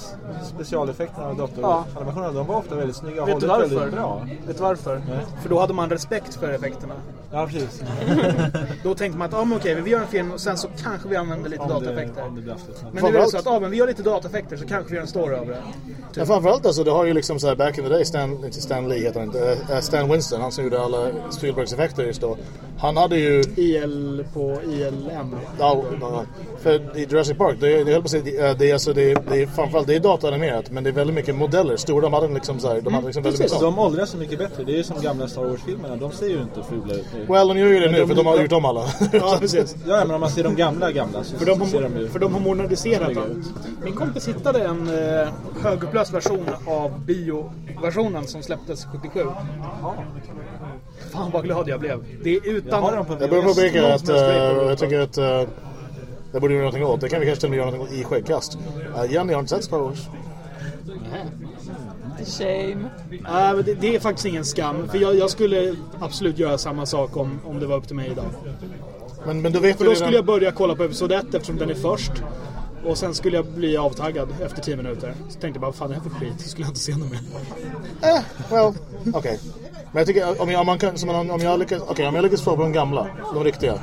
specialeffekterna och datoranimationerna, de var ofta väldigt snygga och Vet du varför? bra. Vet du varför? För då hade man respekt för effekterna. Ja, precis. Då tänkte man att ah, men okej, vi gör en film och sen så kanske vi använder lite dataeffekter. Men nu är det så att ah, men vi gör lite dataeffekter så kanske vi gör en story över det. Men framförallt alltså, det har ju liksom så här back in the day, Stan, inte Stan Lee heter han inte, äh, Stan Winston, han som gjorde alla Spielbergs effekter just då. Han hade ju, IL på ILM. ja, ja, för i Jurassic Park, det, är- det på säga, det, är- det är alltså, det, är- det är framförallt, det är dataanimerat, men det är väldigt mycket modeller, stora, de hade liksom så här, de hade liksom väldigt Precis, mycket de åldras så mycket bättre. Det är ju som gamla Star Wars-filmerna. De ser ju inte fula ut nu. Well, de gör ju det nu, för de har gjort om alla. Ja, precis. Ja, men om man ser de gamla gamla så För de ser har, de ju... för de har moderniserat dem. Min kompis hittade en eh, högupplöst version av bioversionen som släpptes 77. Fan vad glad jag blev. Det är Jag utan... har dem på Jag börjar påpeka att på jag tycker att uh, det borde vi göra någonting åt. Det kan vi kanske till och med göra någonting åt i skäggkast. Uh, Jenny har inte sett Star Wars. Shame. Nej, men det, det är faktiskt ingen skam. För jag, jag skulle absolut göra samma sak om, om det var upp till mig idag. Men, men du vet För då redan- skulle jag börja kolla på episod 1 eftersom den är först. Och sen skulle jag bli avtaggad efter 10 minuter. Så tänkte jag bara, fan är det här för skit? Så skulle jag inte se något mer. Eh, well, okej. Men jag tycker om jag, om man kan, om, jag lyckas, okej, om jag lyckas få på de gamla, de riktiga,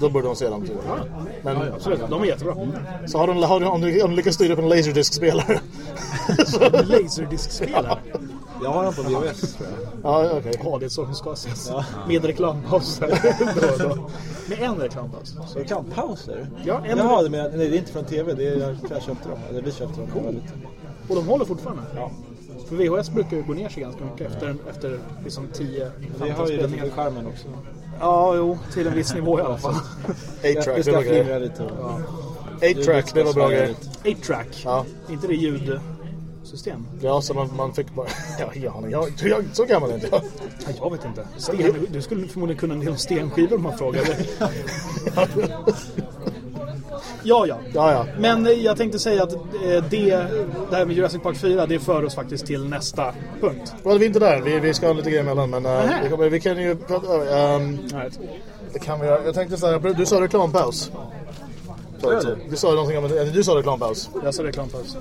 då borde de se dem. Typ. Men Absolut, de är jättebra. så har de, har de, om, du, om du lyckas styra upp en laserdisc-spelare. så, Laserdisc-spelare. Jag har dem på VHS tror jag. ja, okej. Ja, det är så de ska ses. Med reklampauser. då. Med en reklampaus. Så reklampauser? Ja, en Jaha, det menar, nej det är inte från TV. Det är jag köpte dem. Eller vi köpte dem. liten. Och de håller fortfarande. Ja. För VHS brukar ju gå ner sig ganska mycket efter, efter liksom 10 Vi har ju det i skärmen också. Ja, jo, till en viss nivå i alla fall. 8-track, Vi det var grejer. lite. och- 8-track, det var bra grejer. 8-track. Ja. inte det ljudsystem? Ja, så man, man fick bara... Ja, ja, jag, jag, så gammal är inte jag. Ja, jag vet inte. Sten, du skulle förmodligen kunna en del om stenskivor om man frågade. ja, ja. Ja, ja. Men eh, jag tänkte säga att eh, det, det här med Jurassic Park 4, det för oss faktiskt till nästa punkt. Well, vi är inte där. Vi, vi ska ha lite grejer emellan, men uh, vi, kommer, vi kan ju prata... Um, Right. det kan vi göra. Jag tänkte så här, du sa reklampaus. Sa jag det? Du sa någonting om... Du sa reklampaus. Jag sa reklampaus.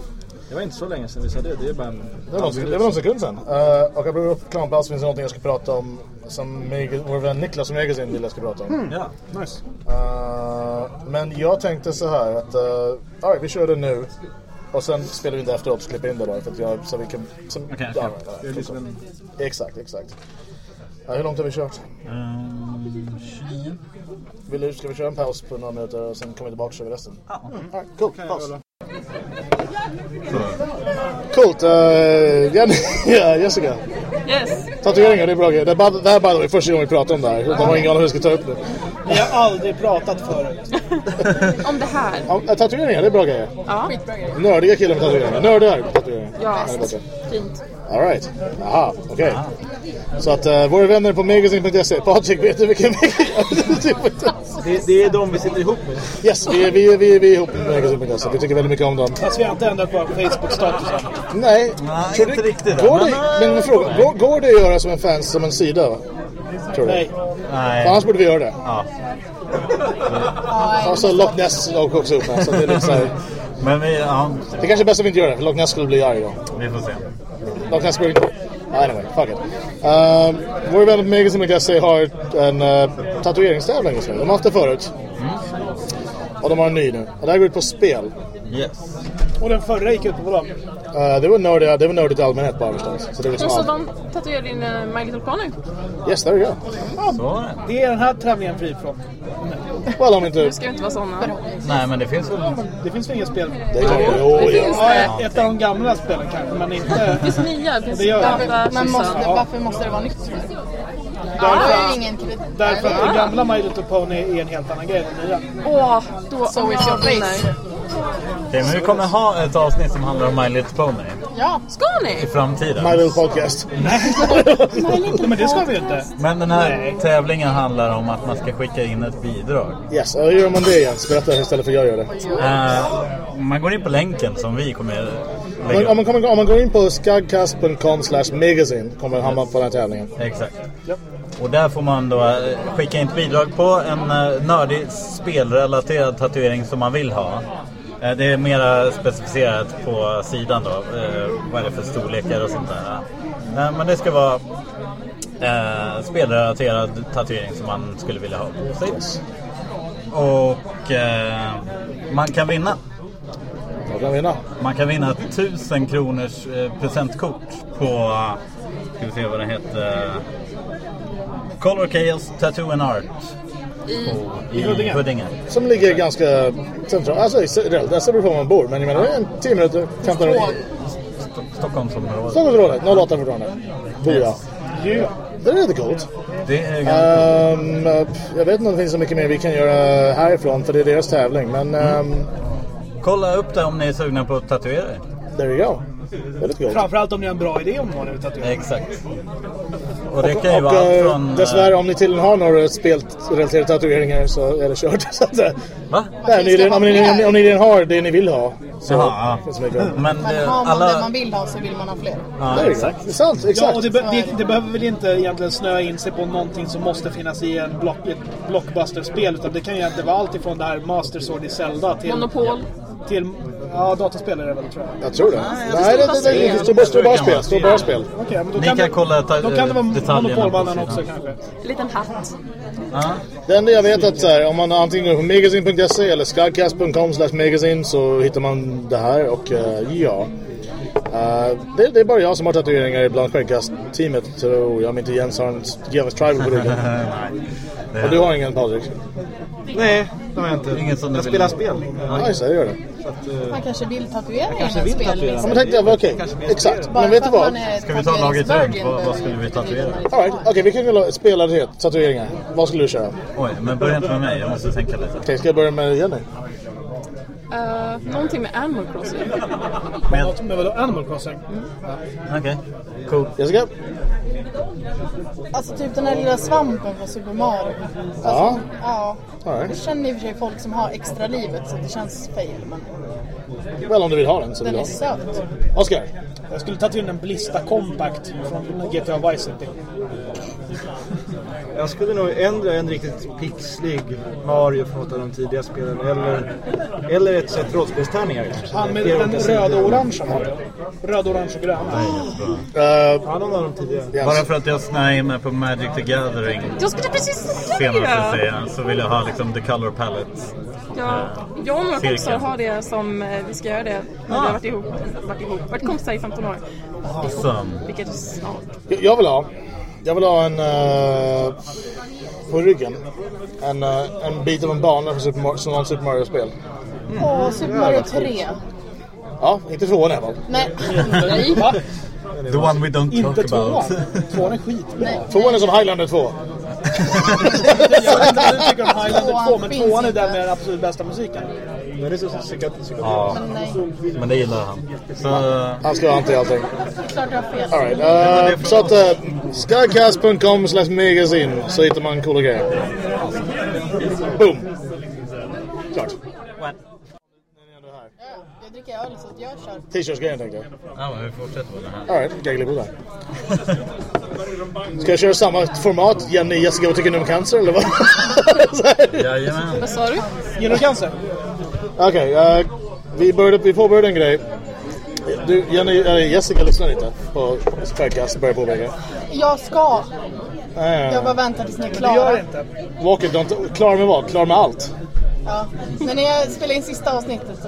Det var inte så länge sedan vi sa det. Det är bara en... Det var någon, det var någon sekund sedan. Uh, och jag blev upp reklampaus finns det någonting jag ska prata om som vår vän Niklas Megazin vill jag ska prata om. Ja. Nice. Uh, men jag tänkte så här att uh, all right, vi kör det nu. Och sen spelar vi in det efteråt och klipper in det bara för att jag, så vi kan... Som, ja, okej. ja, är liksom. Exakt, exakt. Ja, hur långt har vi kört? Um, 29. Vill du, ska vi köra en paus på några minuter och sen kommer vi tillbaka och kör resten? Ja. All right, cool, paus. Coolt. Uh, ja, Jessica. Yes. Tatueringar, det är bra grejer. Det, är bara- det här är by the way första gången vi pratar om det här. De har ingen aning hur vi ska ta upp det. Vi har aldrig pratat förut. Om det här. Ja, äh, tatueringar, det är bra grejer. Ja. Nördiga killar med tatueringar. Nördar med tatueringar. Ja. det är bättre. Fint. Alright. Aha, okej. Så att uh, våra vänner på magazine.se. Patrik, vet du vilken Det, det är de vi sitter ihop med. Yes, vi är, vi vi vi är ihop med magazine.se. Vi tycker väldigt mycket om dem. Fast vi har inte ändrat vår Facebook-status än. Nej, Nej, inte riktigt. Går det, Men, men, men fråga, går, går det att göra som en fans, som en sida? Tror du? Nej. Nej. Annars borde vi göra det. Ja. Och så Loch Ness och också upp. Så det är lite så här, Men vi, ja, Det kanske är bäst att vi inte gör det, för Loch Ness skulle bli arg då. vi får se. Ness skulle inte... Anyway, fuck it. Um, vår vän på Magazine.se har en uh, tatueringstävling just nu. De har haft det förut. Och de har en ny nu. Och det här går ut på spel. Yes. Och den förra gick ut på vadå? Uh, det var nördiga, det var nördigt i allmänhet bara förstås. Så det är liksom så de tatuerade in uh, My Little Pony. Yes, there you go. Så var det. Det är den här tävlingen fri från. Well, om inte... Det ska ju inte vara såna. Nej, men det finns väl... Det finns väl inget spel? Det är klart. Jo, Det finns Ja, det. ett av de gamla spelen kanske, men inte... Det finns nya. Det finns Det gör det. data, Men måste, Ja. varför måste det vara nytt? för? Därför ju ingen kredit. Därför att den gamla My Little Pony är en helt annan grej än den nya. Åh, då... So is your face. Okej, men vi kommer ha ett avsnitt som handlar om My Little Pony Ja. Ska i ni? framtiden. My little podcast. Men det ska vi ju inte. Men den här Nej. tävlingen handlar om att man ska skicka in ett bidrag. Yes, och hur gör man det Jens? Berätta istället för jag gör det. Eh, man går in på länken som vi kommer Men lägga om, man upp. kommer, om man går in på skagcast.com slash magazine kommer man hamna på den här tävlingen. Exakt. Och där får man då eh, skicka in ett bidrag på en eh, nördig spelrelaterad tatuering som man vill ha. Eh, Det är mera specificerat på sidan då. eh, Vad är det för storlekar och sånt där. Eh, Men det ska vara eh, spelrelaterad tatuering som man skulle vilja ha på sig. Och eh, man kan vinna. Jag kan vinna. Man kan vinna ett 1000 kronors eh, presentkort på, ska vi se vad det heter, Color Chaos Tattoo and Art på, i, Huddinge. Huddinge. Som ligger ganska centralt. Alltså, det beror på var man bor. Men jag menar, det är en 10 minuter, 15 minuter. Sto- Stockholmsområdet. Stockholmsområdet, 08 fortfarande. Bor jag. Ja. Det är lite coolt. Det är ganska... Ehm, jag vet inte om det finns så mycket mer vi kan göra härifrån för det är deras tävling. Men um, Kolla upp det om ni är sugna på att tatuera er. there you go. Framförallt om ni har en bra idé om vad ni vill tatuera. Exakt. Och det kan ju Och vara allt eh, från... eh, dessvärre om ni till och med har några spelrelaterade tatueringar så är det kört. Så att, eh, Va? nej, ni, redan- om, ni, om, ni, om ni redan har det ni vill ha så Jaha, ja. det. Men, Men har man alla... det man vill ha så vill man ha fler. Ja, go. exakt. Det är sant, Ja, exakt. och det, be- det, det behöver väl inte egentligen snöa in sig på någonting som måste finnas i en block, ett blockbuster-spel. Utan det kan ju vara allt ifrån det här Master Sword i Zelda till... Monopol. Till, ja, dataspel är det väl tror jag. Jag tror det. det Nej, det, det, det, bara det står bara- står bara spel. Står bara spel. Okej, men då Ni kan, kan det, kolla då kan det vara på Monopolmannen också kanske. Liten hatt. Ja. Det enda jag vet att så här, om man antingen går på magazine.se eller skagcast.com slash magazine så hittar man det här och eh, ja. Eh, det, det är bara jag som har tatueringar ibland skäggkast-teamet tror jag. Om inte Jens har en Genos Tribal på ryggen. Nej. Och du har ingen Patrik? Nej, det har jag inte. Ingen som jag vill- spelar spel. Ja, just det, det gör det. Att, eh, Man kanske vill tatuera kanske in vill spel. tatuera. Ja, men tänkte jag, okej, exakt. Bara Men vet du vad? Ska vi ta laget runt? Vad, skulle vi tatuera? right. Okej, vi kan spela det. Tatueringar. Vad skulle du köra? Okej, Oj, men börja inte med mig. Jag måste tänka lite. ska jag börja med Jenny? Uh, någonting med Animal Crossing. Med... Något med vadå? Animal Crossing? Okej. Cool. Jessica? Alltså typ den här lilla svampen från Super Mario. Ja. Ja. All Jag right. känner i och för sig folk som har extra livet så det känns fail. Men Väl om du vill ha den så vill den du är ha söt. den. Oscar? Jag skulle tagit in en Blista Compact från GTA Vice City. Jag skulle nog ändra en riktigt pixlig Mario från något av de tidiga spelen. Eller, eller ett set rollspelstärningar kanske. Han med den röda och orangea. Röd, orange och grön. Uh, Ja, någon av de tidiga. yes. Bara för att jag snäger mig på Magic the Gathering Jag skulle precis säga det! serien så vill jag ha liksom the color palette. Ja, jag och några kompisar har det som, eh, vi ska göra det när vi har varit ihop, varit ihop, varit kompisar i 15 år. Awesome. Vilket är snart. Jag vill ha, jag vill ha en, uh, på ryggen, en, uh, en bit av en bana från Super Mario, som någon Super Mario-spel. Åh, Super Mario 3. Ja, inte tvåan i alla fall. Nej, nej. The one we don't Inte talk about. tvåan. Tvåan är skitbra. nej. Tvåan är som Highlander 2. Jag vet inte vad du tycker om Highlander 2, men Tvåan tvåan är den med den absolut bästa musiken. Men det är så psykat, psykat. Ja, Men det gillar han. Så, Han ska ha inte allting. Klart jag har fel. All right. Uh, så att uh, skycast.com slash magazine så hittar man coola grejer. Boom. Klart. Ja, jag dricker öl så att jag kör. T-shirts-grejen tänkte jag. ja, men vi fortsätter med det här. Alright, på där. Ska jag köra samma format? Jenny, Jessica, vad tycker ni om cancer eller vad? Jajamän. Vad sa du? Gillar du cancer? Okej, eh, vi, började, vi påbörjade en grej. Du, Jenny, eller Jessica lyssnar inte på Skycast, börjar påbörja. Jag ska. Uh, Jag bara väntar tills ni är Du gör klara. inte. Walker, don't, klar med vad? Klar med allt? Ja. Men när jag spelar in sista avsnittet så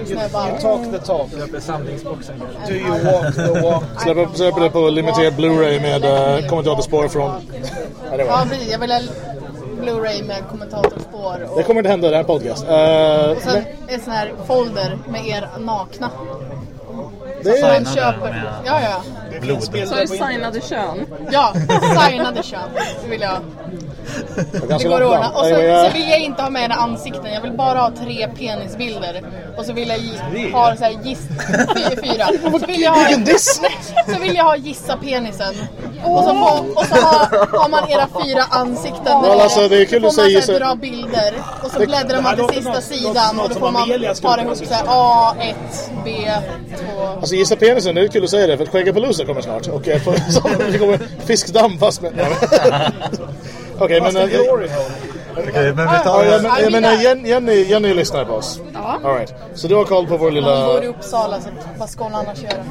lyssnar jag bara. Talk the talk. Släpper samlingsboxen. Do you walk the walk? Släpper upp, släpper det på limiterad Blu-ray med uh, kommentatorspår från... Ja, det, var. Jag vill ha Blu-ray med kommentatorspår och det kommer inte hända i den här podcast. Uh, sen en sån här folder med er nakna. det är, Man köper. Ja, ja. Blod. Så är det signade kön. Ja, signade kön. Det vill jag. Det går att ordna. Och så, så vill jag inte ha med era ansikten. Jag vill bara ha tre penisbilder. Och så vill jag gi- ha så här giss... fy- Fyra. Så vill jag ha, så vill jag ha gissa penisen. Och så, får, och så har, har man era fyra ansikten där Ja, alltså, det är kul Så får man säga så här dra bilder. Och så bläddrar man till sista sidan. Och då får man para ihop så här A1, B2. Alltså gissa penisen, det är kul att säga det för att Skäggapalooza kommer snart. Och på- så, det kommer fiskdamm fast med... Okej men... eh, Glory. Okej, men vi Ja, tar... jag, men, jag menar Jenny, Jenny, Jenny lyssnar på oss. Ja. All right. Så du har koll på vår Hon lilla... bor i Uppsala så vad ska hon annars göra?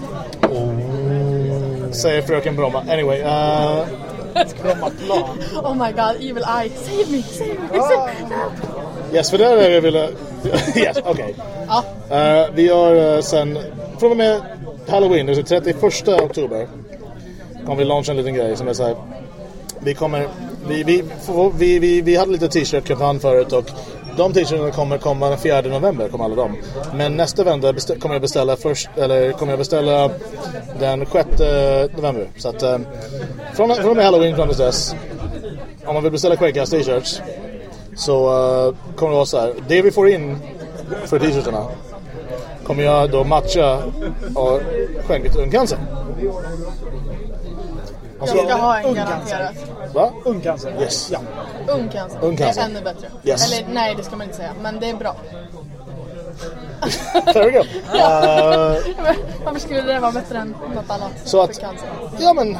Säger fröken Bromma. Anyway. Uh, Oh my god, evil eye. Save me, save me, save me. yes, för där är det ville... yes, okej. Ja, Eh, vi har uh, sen... Från och med Halloween, det är 31 oktober. Kommer vi launcha en liten grej som är så här. Vi kommer... Vi, vi, vi, vi, vi hade lite t-shirt-kampanj förut och de t-shirtarna kommer komma den 4 november, kommer alla dem. Men nästa vända kommer jag beställa först, eller kommer jag beställa den 6 november. Så att eh, från, från och med Halloween fram till dess, om man vill beställa Quakecast t-shirts så eh, kommer det vara så här. Det vi får in för t-shirtarna kommer jag då matcha och skänka till Ungcancer jag ska ha en garanterat. Va? Ung cancer. Yes. Ja. Ung cancer. Ung cancer. Det är ännu bättre. Yes. Eller nej, det ska man inte säga. Men det är bra. There we go. Eh, Varför skulle det vara bättre än något annat Så att- cancer? ja men,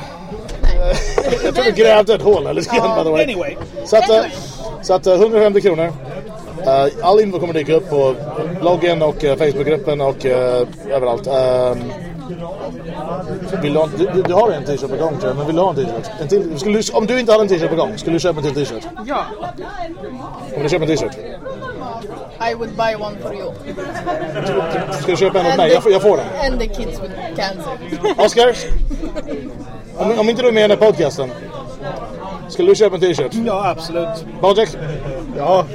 jag tror vi grävde ett hål lite grann by the way. Anyway. Så att, eh, så att eh, 150 kronor. Eh, all info kommer dyka upp på bloggen och uh, Facebookgruppen och eh, överallt. Ehm, vill du, ha, du, du- du har en t-shirt på gång tror jag, men vill du ha en t-shirt? En till, skulle du, om du inte hade en t-shirt på gång, skulle du köpa en till t-shirt? Ja. Om du köper en t-shirt? I would buy one for you. Ska du köpa en åt mig? Jag, jag får den. And the kids with cancer. Oscar? Om, om inte du är med i den här podcasten, skulle du köpa en t-shirt? Ja, absolut. Bojack? Ja,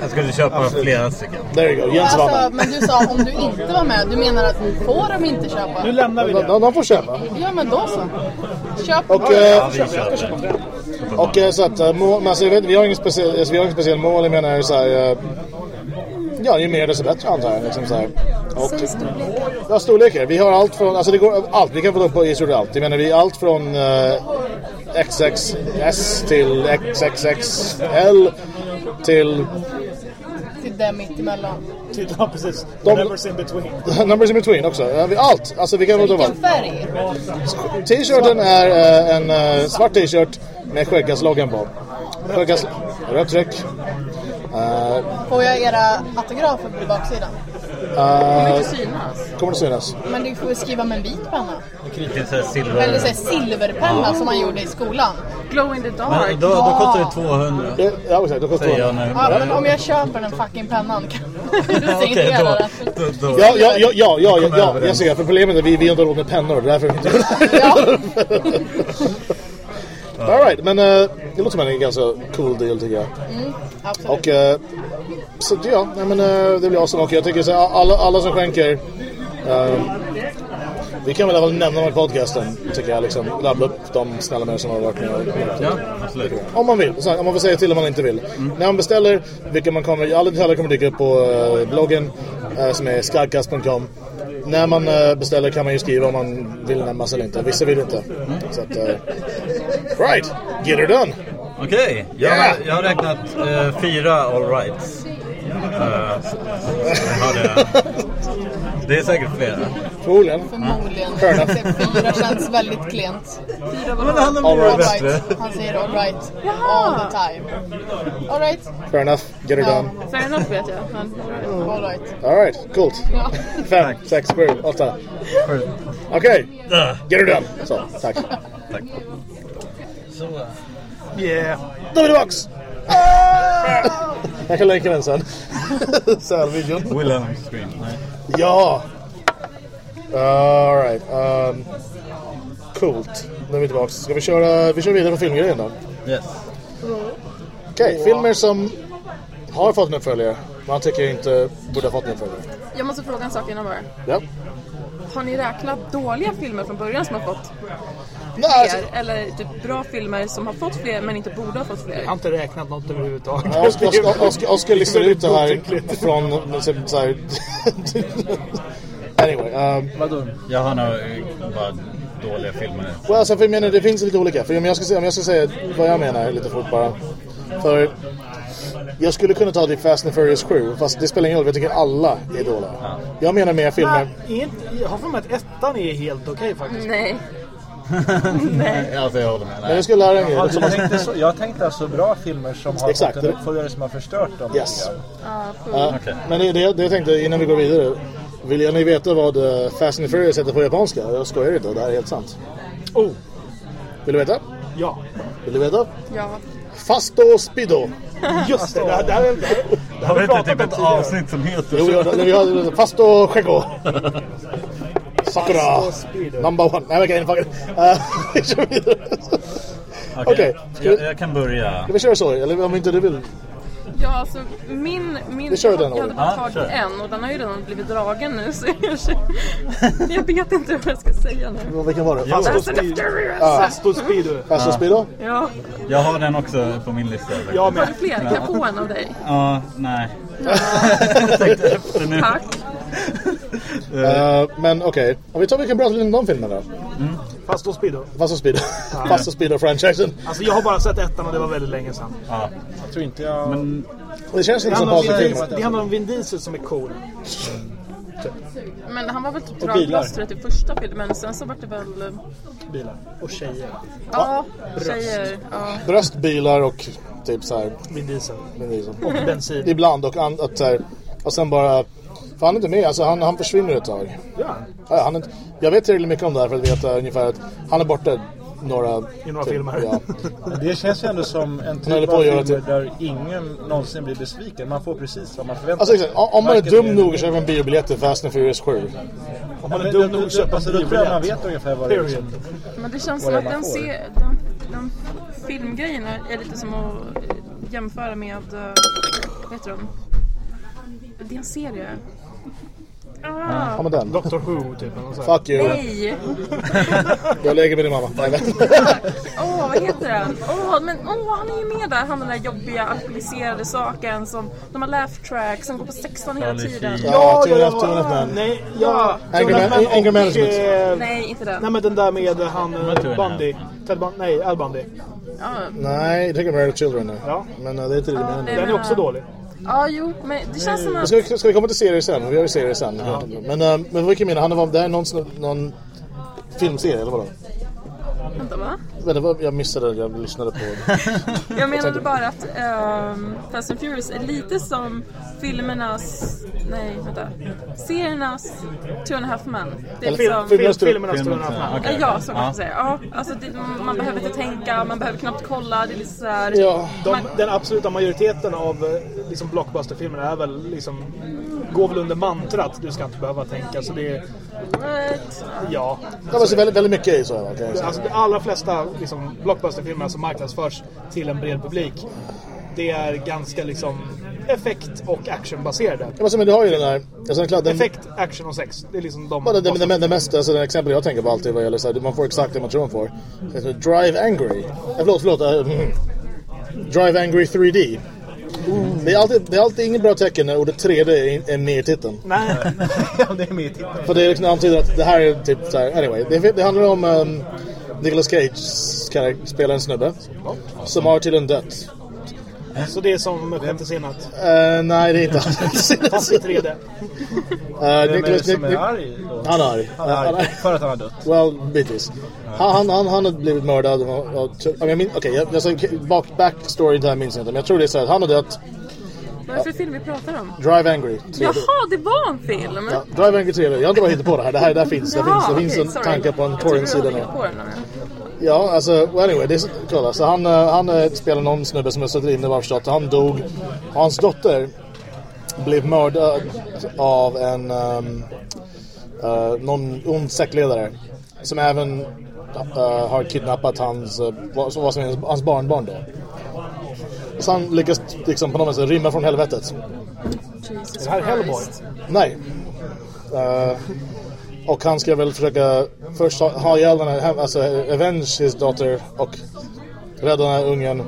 Jag skulle köpa flera stycken. There you go, Jens Alltså, men du sa om du inte var med, du menar att får de inte köpa? Nu lämnar vi De, det. de, de får köpa. Ja men då så. Köp. Och, Ja, eh, vi kör. och eh, så att, eh, mål, alltså, jag vet, vi har ingen speciell, alltså, vi har ingen speciell mål, jag menar så här, Ja, ju mer desto bättre antar jag. Liksom, så här. Och, Säg storlek. ja, storlekar. Vi har allt från, alltså det går allt, vi kan få upp på i stort allt. Jag menar vi har allt från eh, XXS till XXXL Till det mittemellan. Typ, Ja, precis. De- Numbers in between. Numbers in between också. Allt! Alltså vi kan. Vilken färg? T-shirten är eh, en eh, svart t-shirt med Skäggas-loggan på. Skäggas... Rött streck. Eh, Får jag era autografer på baksidan? Kommer eh, inte synas. kommer det synas? Men du får skriva med en vit penna. Här silver. Eller så silverpenna som man gjorde i skolan. Glow in the dark. Men då, då kostar det 200. Det- Ja, exakt. Det kostar jag nu. Ja, men om jag köper den fucking pennan kan du Okej, signera då, den. då, då. Ja, ja, ja, ja, ja, ja, jag ser. För problemet är att vi, vi har inte råd med pennor. Det är därför vi inte Ja. Alright, men eh, det låter som en ganska cool deal tycker jag. Absolut. Och eh, så det- ja, nej, men eh, det blir awesome. Och jag tycker så här, alla, alla som skänker vi kan väl i alla fall nämna dem i podcasten tycker jag liksom. Rabbla upp de snälla människor som har varit med och Ja, absolut. Om man vill, så här, om man vill säga till om man inte vill. När man beställer, vilka man kommer, alla detaljer kommer dyka upp på bloggen som är skarkast.com. När man eh, beställer kan man ju skriva om man vill nämnas eller inte. Vissa vill inte. Så att, eh, right, get it done! Okej, jag, Yeah. jag har räknat eh, fyra all rights. Eh, jag har det. är säkert flera. Förmodligen. Förmodligen. Fair enough. Fyra känns väldigt klent. Fyra var Men han All right. bättre. Han säger alright all the time. Alright. Fair enough, get it Ja. done. Fair enough vet jag. Men, Alright. Alright, coolt. Ja. Fem, sex, sju, åtta. Okej, get it done. Så, tack. Tack. Så, Yeah. Då är vi tillbaks! Jag kan länka den sen. Sälvideon. Will on screen. Nej. Ja! Alright. Um, coolt. Nu är vi tillbaks. Ska vi köra vi kör vidare på filmgrejen då? Yes. Okej, filmer som har fått en uppföljare. Man tycker inte borde ha fått en uppföljare. jag måste fråga en sak innan bara. Ja. Har ni räknat dåliga filmer från början som har fått Nej, alltså, fler? Eller typ bra filmer som har fått fler men inte borde ha fått fler? Jag har inte räknat något överhuvudtaget. Ja, Oskar, Oskar, Oskar, Oskar listar ut det här från så, så här. Anyway, um, Vadå? Jag har nog eh, bara dåliga filmer. well, alltså, för jag menar, det finns lite olika. För om jag, ska, säga- om jag ska säga vad jag menar lite fort bara. För jag skulle kunna ta det Fast and Furious 7, fast det spelar ingen roll, jag tycker alla är dåliga. Jag menar mer filmer... Nej, inte, jag har för mig att ettan är helt okej faktiskt. Nej. Alltså jag håller med. Men jag skulle lära en grej. Alltså, jag, tänkte så, jag tänkte alltså bra filmer som har Exakt. fått en uppföljare som har förstört dem. Yes. grann. Ja, Okej. Men det, det, det jag tänkte innan vi går vidare. Vill jag ni veta vad eh, Fast and Furious heter på japanska? Jag skojar inte, det här är helt sant. Oh, Vill du veta? ja. Vill du veta? Ja. Fasto Spido. Just det. Det, här- det, här- det, har Har vi vi inte pratat typ om ett tidigare. avsnitt som heter Jo, så? vi har, Fasto Shego. Sakura. Number one. Nej, okej, fuck it. Eh, Vi kör vidare. Okej, jag, jag kan börja. Ska vi köra så? Eller om inte du vill? Ja, alltså min... min Vi kör den, jag hade bara Ja, tagit kör. en och den har ju redan blivit dragen nu så jag, jag vet inte vad jag ska säga nu. Vilken var det? Fast and the Speed. Furious! Fasto Speedo. Fasto Spido? Ja, Jag har den också på min lista. faktiskt. Jag har du fler? Kan jag få en av dig? Ja, nej. jag tänkte efter nu. Tack. Eh, men okej, om vi tar vi kan prata lite om de filmerna då. Fasto Speedo. Fasto Speedo. Fasto Speedo-franchisen. Alltså jag har bara sett ettan och det var väldigt länge sedan. Ja. Jag tror inte jag... Men Det känns inte som Patrik Vin Film. Diesel, det handlar om Vin Diesel som är cool. Men han var väl typ dragplåstret i första filmen, sen så var det väl... eh, Bilar. Och tjejer. Ja, tjejer. Ja. Bröst, bilar och typ så här. Vin Diesel. men liksom. Och bensin. Ibland och, an, att, så här, och sen bara... För han är inte med, alltså han, han försvinner ett tag. Ja. Ja, han är, inte- jag vet tillräckligt mycket om det här för att veta ungefär att han är borta några... I några filmer. Ja. Det känns ju ändå som en typ av filmer typ- där ingen någonsin blir besviken. Man får precis vad man förväntar Alltså exakt, om om man är dum nog att köpa en biobiljett till Fast and Furious 7. Om man är dum då- nog då- att köpa alltså, en då tror jag man biobiljett. vet ungefär vad det är. Period. liksom. Men det känns som att den, den, den filmgrejen är, är lite som att eh, jämföra med, eh, vad heter de? Det är en serie. Ah, Ja men den. Doctor Who typ. Fuck you. nej! Jag lägger med din mamma. Åh, vad heter den? Åh, men åh, han är ju med där. Han den där jobbiga alkoholiserade saken som de har laugh track som går på 16 hela tiden. Ja, Two and a half, two and a half men. Nej, ja. Anger man- management. eh, Nej, inte den. Nej men den där med han eh, Bundy. Ted Bundy. Nej, Al Bundy. Ja, Nej, jag tänker Married Children nu. Ja. Men uh, det är Ja, meningen. det- Den är också dålig. Ja, jo, men det känns som att... Ska vi, ska vi komma till serier sen? Vi har ju serier sen. Men, uh, men vilken menar han? var, det är någon, sån- någon filmserie eller vadå? Vänta, va? Jag missade det. Jag lyssnade på Jag menade bara att um, Fast and Furious är lite som filmernas... Nej, vänta. Seriernas Two and a half men. Det är Eller liksom... film- Film, filmernas Two and a Half Men. okej. Ja, så kan man säga. Ja, alltså det, man behöver inte tänka, man behöver knappt kolla. Det är lite så här... Ja. De, den absoluta majoriteten av eh, liksom blockbusterfilmer är väl liksom går väl under mantrat du ska inte behöva tänka så det är? Ja. Det var så väldigt, väldigt mycket i så här, kan. Alltså de allra flesta liksom, blockbusterfilmer som marknadsförs till en bred publik det är ganska liksom effekt och actionbaserade. Ja, men du har ju den där... Alltså, den, den, Effekt, action och sex. Det är liksom de... Ja, det, det, det, det mesta, alltså den exempel jag tänker på alltid vad gäller så här, man får exakt det man tror man får. Drive Angry. Eh, förlåt, förlåt. mm. Drive Angry 3D. Det är, alltid, det är alltid inget bra tecken när ordet 3D är, är med i titeln. Nej. ja, det är med i titeln. För det är liksom antyder att det här är typ så här, anyway. Det, det handlar om um, Nicolas Cage spelar en snubbe som har till en dött. Så det är som sjätte senat. Uh, nej, det är inte alls. Fast i 3D. uh, Vem är det som är arg då? han är arg. Han är Han arg. För att han har dött. Well, bitvis. Han, han, han, han har blivit mördad. Okej, jag, jag, sa- back, backstory där minns jag inte. Men jag tror det är så att han har dött. Vad är det för film vi pratar om? Drive Angry. 3D. Jaha, det var en film! Ja, Drive Angry 3D. Jag har inte bara hittat på det här. Det här, det här finns. Det finns, det finns okej, en sorry. tanke på en torrent-sida Ja, alltså, well, anyway. Det är så, kolla, så han, eh, han eh, spelar någon snubbe som har suttit inne jag förstått. Han dog. Hans dotter blev mördad av en um, uh, någon ond sektledare. Som även uh, har kidnappat hans, uh, vad, som är hans, barnbarn då. Så han lyckas liksom på något sätt rymma från helvetet. Jesus Är det här Hellboy? Nej. Eh, och han ska väl försöka först ha, ha ihjäl den här, alltså avenge his daughter och rädda den här ungen.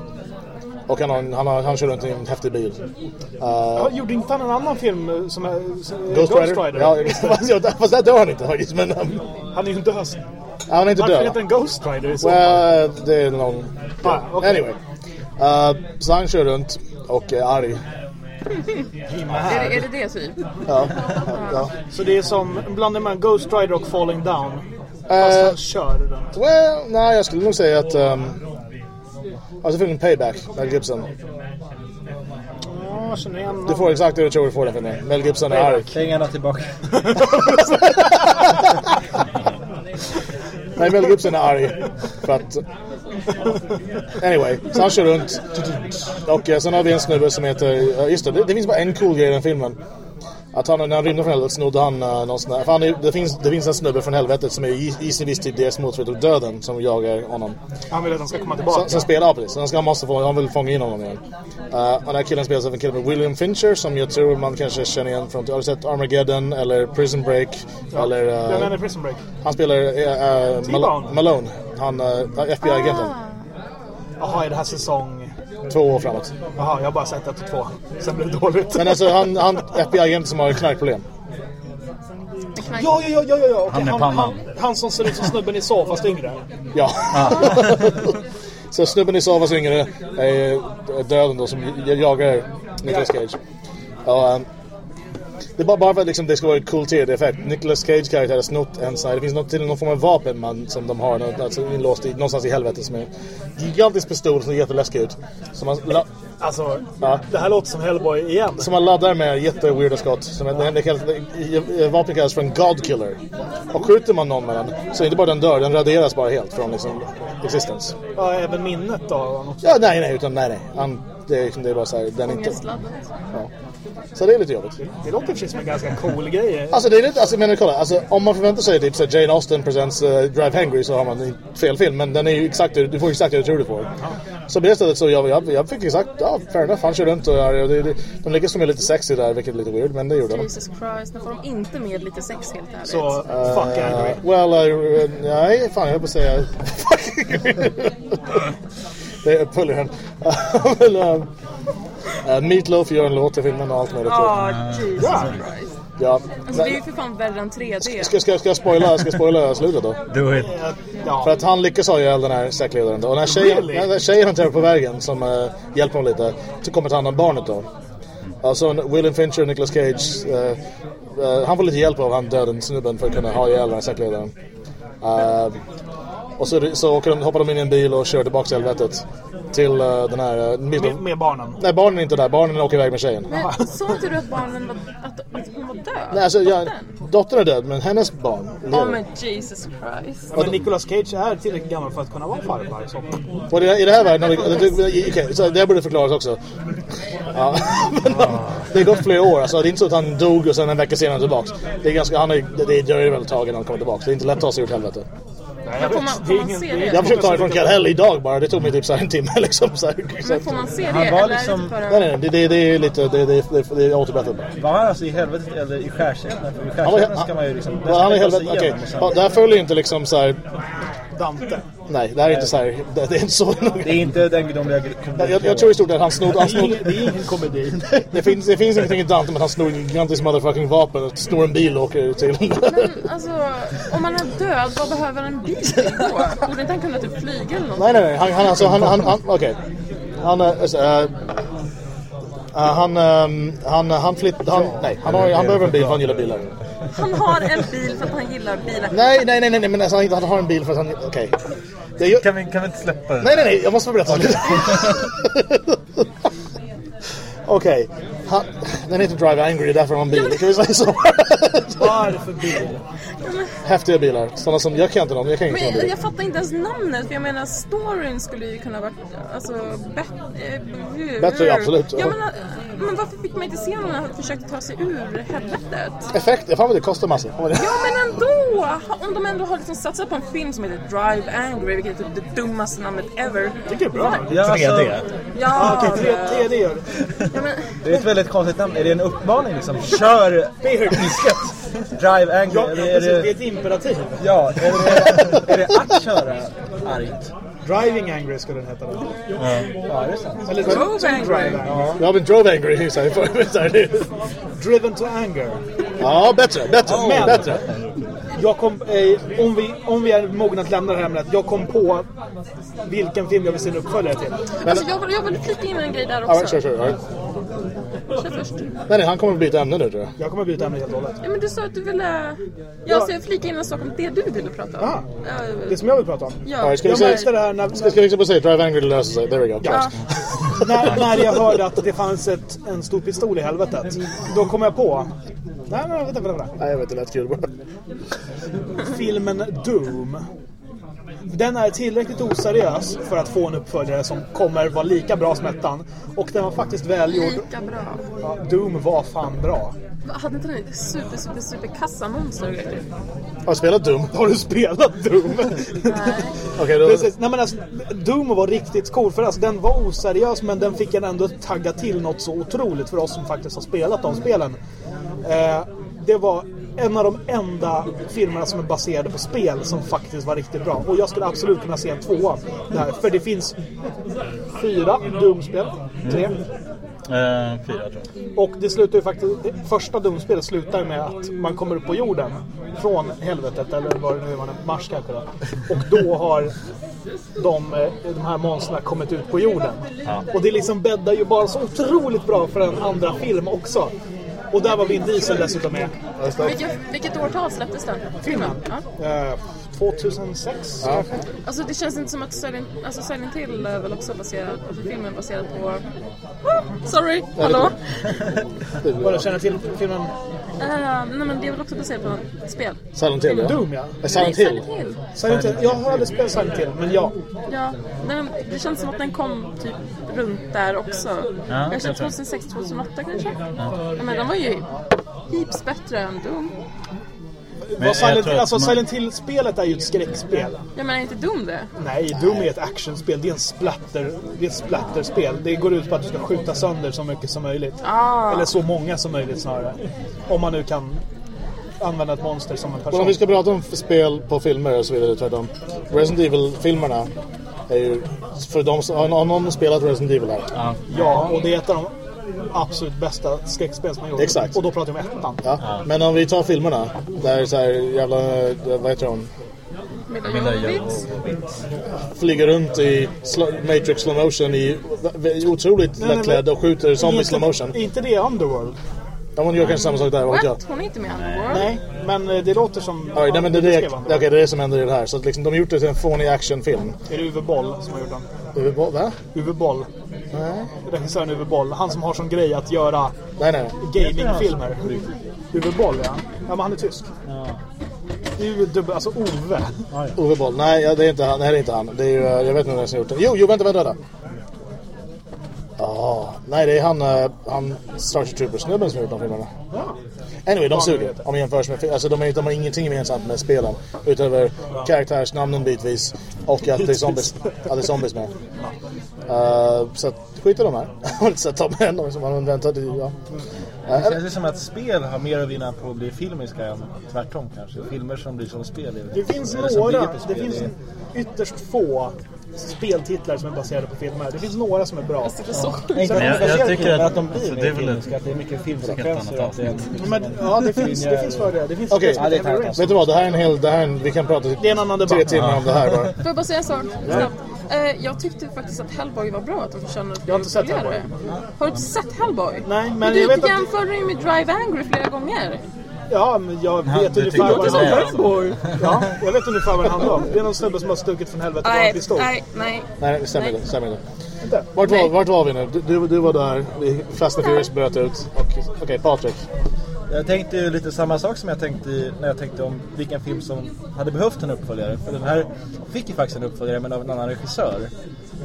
Och han, en- han, har, han kör runt i en häftig bil. Uh, gjorde inte han en annan film eh, som är... som- Ghost, Rider? Ja, fast- där dör han inte faktiskt. Men um, Han är ju inte död. han är inte död. heter den Ghost Rider i så fall? Well, det är någon... Ah, okej. Anyway. Uh, så han kör runt och är arg. Är det, är det det typ? Ja. ja. Så det är som en blandning mellan Ghost Rider och Falling Down. Fast Eh, han kör den. well, nej, jag skulle nog säga att... Um, alltså filmen Payback, Mel Gibson. Ja, jag känner igen Du får exakt det du tror du får den filmen. Mel Gibson är arg. Pengarna tillbaka. Nej, Mel Gibson är arg. För att... Anyway, så han kör runt. Och sen har vi en snubbe som heter... ja, Just det, det finns bara en cool grej i den filmen. Att han, när han rymde från helvetet snodde han uh, någon sån här... För han är, det, finns, det finns en snubbe från helvetet som är i, i sin viss typ deras motsvarighet till döden som jagar honom. Han vill att han ska komma tillbaka. Som, spelar, ja precis. Han, ska, han måste få, han vill fånga in honom igen. Uh, och den här killen spelas av en kille med William Fincher som jag tror man kanske känner igen från... Har du sett Armageddon eller Prison Break? Eller... uh, Den är Prison Break. han spelar uh, uh. Malone. Han uh, FBI-agenten. Jaha, är det här säsong... Två år framåt. Jaha, jag har bara sett ett och två. Sen blev det dåligt. Men alltså han, han FBI-agent som har knarkproblem. Ja, ja, ja, ja, ja. okej, Han med han, pannan. han, han som ser ut som snubben i så fast yngre. Ja. så snubben i Savas yngre är döden då som jagar Nicolas Cage. Och, um, det är bara, bara för att liksom, det ska vara en cool 3D-effekt. Nicolas Cage karaktär har snott en sån här, det finns något till någon form av vapen man, som de har något- alltså, inlåst i, någonstans i helvetet som är en gigantisk pistol som ser jätteläskig ut. Som man, la, Alltså, Ja. det här låter som Hellboy igen. som man laddar med jätteweirda skott. Som en, det, det kallas, vapnet kallas för en God Killer. Och skjuter man någon med den så är det inte bara den dör, den raderas bara helt från liksom, existence. Ja, även minnet då. Ja, nej, nej, utan nej, nej. Han, det, är- det är bara så här, den inte... Ja. Så det är lite jobbigt. Det låter precis som en ganska cool grej. Alltså det är lite, alltså men kolla, alltså, om man förväntar sig typ så Jane Austen presents uh, Drive Hangry så har man en fel film. Men den är ju exakt, det- du får exakt det du tror du får. Så på det sättet så jag, jag, jag fick exakt, ja fair enough, han kör runt och ja, det, det, de lyckas få med lite sexy där, vilket är lite weird, men det gjorde de. Jesus Christ, när får de inte med lite sex helt ärligt? Så, fuck Angry. Uh, well, uh, nej, fan jag höll på att säga... det är uppföljaren. Uh, uh, Meatloaf gör en låt i filmen och allt möjligt. Ja, Jesus Christ. Ja. Alltså det är ju för fan värre än 3D. Ska, ska, ska, jag spoila, ska jag spoila slutet då? Do it. Ja. För att han lyckas ha ihjäl den här säkerhetsledaren då. Och när tjejen, Really? när tjejen han träffar på vägen som uh, hjälper honom lite så kommer ta hand om barnet då. Alltså William Fincher och Nicolas Cage. eh, eh, han får lite hjälp av han döden snubben för att kunna ha ihjäl den här säckledaren. Uh, och så, så åker de, hoppar de in i en bil och kör tillbaka till helvetet. Till eh, den här... Uh, Med, med barnen. Nej, barnen är inte där. Barnen åker iväg med tjejen. Men såg inte du att barnen var, att, att hon var död? Nej, alltså, ja, Dottern? dottern är död, men hennes barn Ja lever. men Jesus Christ. Men Nicolas Cage är tillräckligt gammal för att kunna vara farfar. Så. Och det, i det här världen, okej, så det borde förklaras också. Ja, men, det har gått flera år, alltså, det är inte så att han dog och sen en vecka senare tillbaks. Det är ganska, han är, det dröjer väl ett tag innan han kommer tillbaks. Det är inte lätt att ta sig ur helvete. Men får man, får man se det? Jag försökte ta det från Kallhäll idag bara, det tog mig typ så här en timme liksom. Så här. Men får man se det? Han var Eller liksom- typ Nej, nej, det, det, det är lite, det, det, det, det är återberättat bara. Var han alltså i helvetet eller i skärselden? För i skärselden ska man ju liksom... han, är man ta sig helvete, okej. Det här följer inte liksom så här. Dante. Nej, det här är inte så här. Det, det är inte så Det är inte den gudomliga... jag, jag, jag tror i stort att han snodde, han Det är ingen, snodde det är ingen komedi. det, finns, det finns ingenting i Dante men att han snor en gigantisk motherfucking vapen och snor en bil och åker till... Men alltså, om man är död, vad behöver en bil till då? Borde inte han kunna typ flyga eller något? Nej, nej, nej. Han, han, alltså, han, han, han okej. Han, äh, äh, han, ähm, han, han flytt, han, nej, han, har, han behöver en bil för han gillar bilar. Han har en bil för att han gillar bilar. Nej, nej, nej, nej, nej men alltså, han, har en bil för att han, okej. Ju- Kan vi, kan vi inte släppa det? Nej, nej, nej, jag måste få berätta. Okej, han- den heter Drive Angry, det är därför han har en bil. Kan vi säga så? Vad är det för bil? Häftiga bilar, sådana som, jag kan inte dem, jag kan inte om jag, bil. jag fattar inte ens namnet, för jag menar storyn skulle ju kunna varit alltså, bättre. Bättre, absolut. Ja, men, äh, men varför fick man inte se någon när han försökte ta sig ur helvetet? Effekt, jag fan vad det kostar det- Ja men ändå! Om de ändå har liksom satsat på en film som heter Drive Angry, vilket är typ det dummaste namnet ever. tycker det är bra. Ja, alltså, 3D. Ja, Okej, tre- 3D gör det. ja, men, det är ett väldigt konstigt namn. Är det en uppmaning liksom? Kör! Drive angry? Ja, eller är det är det... ett imperativ. Ja, är det, är det att köra argt? Driving Angry skulle den heta då. Ja, det är sant. Eller Drove Angry. Jag har blivit Drove Angry det- Driven to Anger. Ja, bättre, bättre, Men- bättre. Jag kom, eh, om, vi, om vi är mogna att lämna det här ämnet, jag kom på vilken film jag vill se en uppföljare till. alltså, jag, jag vill flika in en grej där Ja, också. kör, kör. Ja. Kör först. Nej, nej, han kommer byta ämne nu tror jag. Jag kommer byta ämne helt och hållet. Ja, men du sa att du ville... Jag ska flika in en sak om det du ville prata om. Aha. Eh, Det som jag vill prata om. ja. Alright, ska Jag säga- märkte det här när, Ska, ska vi liksom bara säga Drive Angry, löser sig. There we go. Ja. när, när jag hörde att det fanns ett, en stor pistol i helvetet. Då kom jag på... Nej, nej, vänta, vänta, vänta. Nej, jag vet, det lät kul bara. Filmen Doom. Den är tillräckligt oseriös för att få en uppföljare som kommer vara lika bra som ettan. Och den var faktiskt välgjord. Lika bra. Ja, Doom var fan bra. Hade inte den super, super, super kassamonster och grejer? Har du spelat Doom? Har du spelat Doom? Nej. Okej, då... Precis. Nej, men alltså, Doom var riktigt cool för alltså, den var oseriös men den fick en ändå tagga till något så otroligt för oss som faktiskt har spelat de spelen. Eh, det var en av de enda filmerna som är baserade på spel som faktiskt var riktigt bra. Och jag skulle absolut kunna se en tvåa där. För det finns fyra Doom-spel. Tre. Eh, fyra tror jag. Och det slutar ju faktiskt, det första Doom-spelet slutar med att man kommer upp på jorden från helvetet eller vad det nu är, man är, Mars kanske då. Och då har de, eh, de här monstren kommit ut på jorden. Och det liksom bäddar ju bara så otroligt bra för en andra film också. Och där var Vin Diesel dessutom med. Vilket, vilket årtal släpptes den? Filmen? Ja. Eh, 2006? Ja. Alltså det känns inte som att Silent, alltså Silent Hill är väl också baserad, alltså filmen baserad på... Ah, sorry, hallå? Vad känner till filmen Uh, nej men det är väl också baserat på ett spel? Silent Hill, ja. Doom ja? Eh, Silent Nej, Hill. Silent Hill. Silent Hill. Jag har aldrig spelat Silent Hill, men ja. Ja, nej, men det känns som att den kom typ runt där också. Ja, kanske kanske. 2006, 2008 kanske? Ja. Men den var ju heaps bättre än Doom. Jag Silent, alltså man- Silent Hill-spelet är ju ett skräckspel. Jag menar inte Doom det? Nej, Doom är ett actionspel. Det är en splatter, det är ett splatterspel. Det går ut på att du ska skjuta sönder så mycket som möjligt. Ah. Eller så många som möjligt snarare. Om man nu kan använda ett monster som en Men om person. vi ska prata om spel på filmer och så vidare tvärtom. Resident Evil-filmerna är ju... För de. Har någon spelat Resident Evil här? Ja. Ja, och det är ett av de absolut bästa skräckspel som har gjorts. Exakt. Och då pratar vi om ettan. Ja. Men om vi tar filmerna. Där så här jävla... Vad heter hon? Mila Jovovich. Flyger runt i sl- Matrix slow motion i otroligt lättklädd och skjuter zombie slow motion. Inte det Underworld? Ja, hon gör kanske samma sak där, vad vet jag. What? Hon är inte med i Underworld? Nej, men eh, det låter som... Ja, nej, men det, är det, okej, Underworld. det är det som händer i det här. Så att liksom, de har gjort det till en fånig actionfilm. Är det Uwe Boll som har gjort den? Va? Va? Uwe Boll. Nej. Regissören Uwe Boll. Han som har som grej att göra Nej, nej. gamingfilmer. Uwe Boll, ja. Ja, men han är tysk. Uwe, dubbel, alltså Ove. Ove Boll. Nej, ja, det är inte han. Nej, det är inte han. Det är ju, eh, jag vet inte vem som har gjort det. Jo, jo, vänta, vänta, vänta. Ja, nej, det är han, eh, han Starship Troopers-snubben som har gjort de filmerna. Anyway, de suger. Om jämförs med... Alltså, de, är, de har ingenting gemensamt med spelen. Utöver karaktärsnamnen bitvis. Och att det är zombies, att det är zombies med. Uh, så att, skit i de här. Jag har inte sett dem än. de Som man väntat i, ja. Det känns ju som att spel har mer att vinna på att bli filmiska än tvärtom kanske. Filmer som blir som spel. är- Det finns några, det finns ytterst få speltitlar som är baserade på filmer. Det finns några som är bra. Det är så att de Jag- jag på tycker att- att de blir alltså, det är väl filmiska. ett- Att det är mycket filmsekvenser. att det är en- Men, ja, det finns, det finns fördelar. Det finns Okej, det heter Heavy Rain. vet du vad? Det här är en hel... Det här är en, vi kan prata Det är en annan tre timmar om det här bara. Får jag bara säga en sak snabbt? Eh, jag tyckte faktiskt att Hellboy var bra, att de förtjänade Jag har inte sett Hellboy. Har du inte sett Hellboy? Nej, men men jag vet du att- jämförde ju med Drive Angry flera gånger. Ja, men jag vet det ungefär vad jag det handlar om. Ja, jag vet ungefär vad det handlar om. Det är någon snubbe som har stuckit från helvetet med en Nej, pistol. nej, nej. Nej, det stämmer inte. Stämmer inte. Vart var, vart var vi nu? Du, du, du var där. Vi- Fast and Furious bröt ut. Och- Okej, Patrik. Jag tänkte ju lite samma sak som jag tänkte när jag tänkte om vilken film som hade behövt en uppföljare. För den här fick ju faktiskt en uppföljare men av en annan regissör.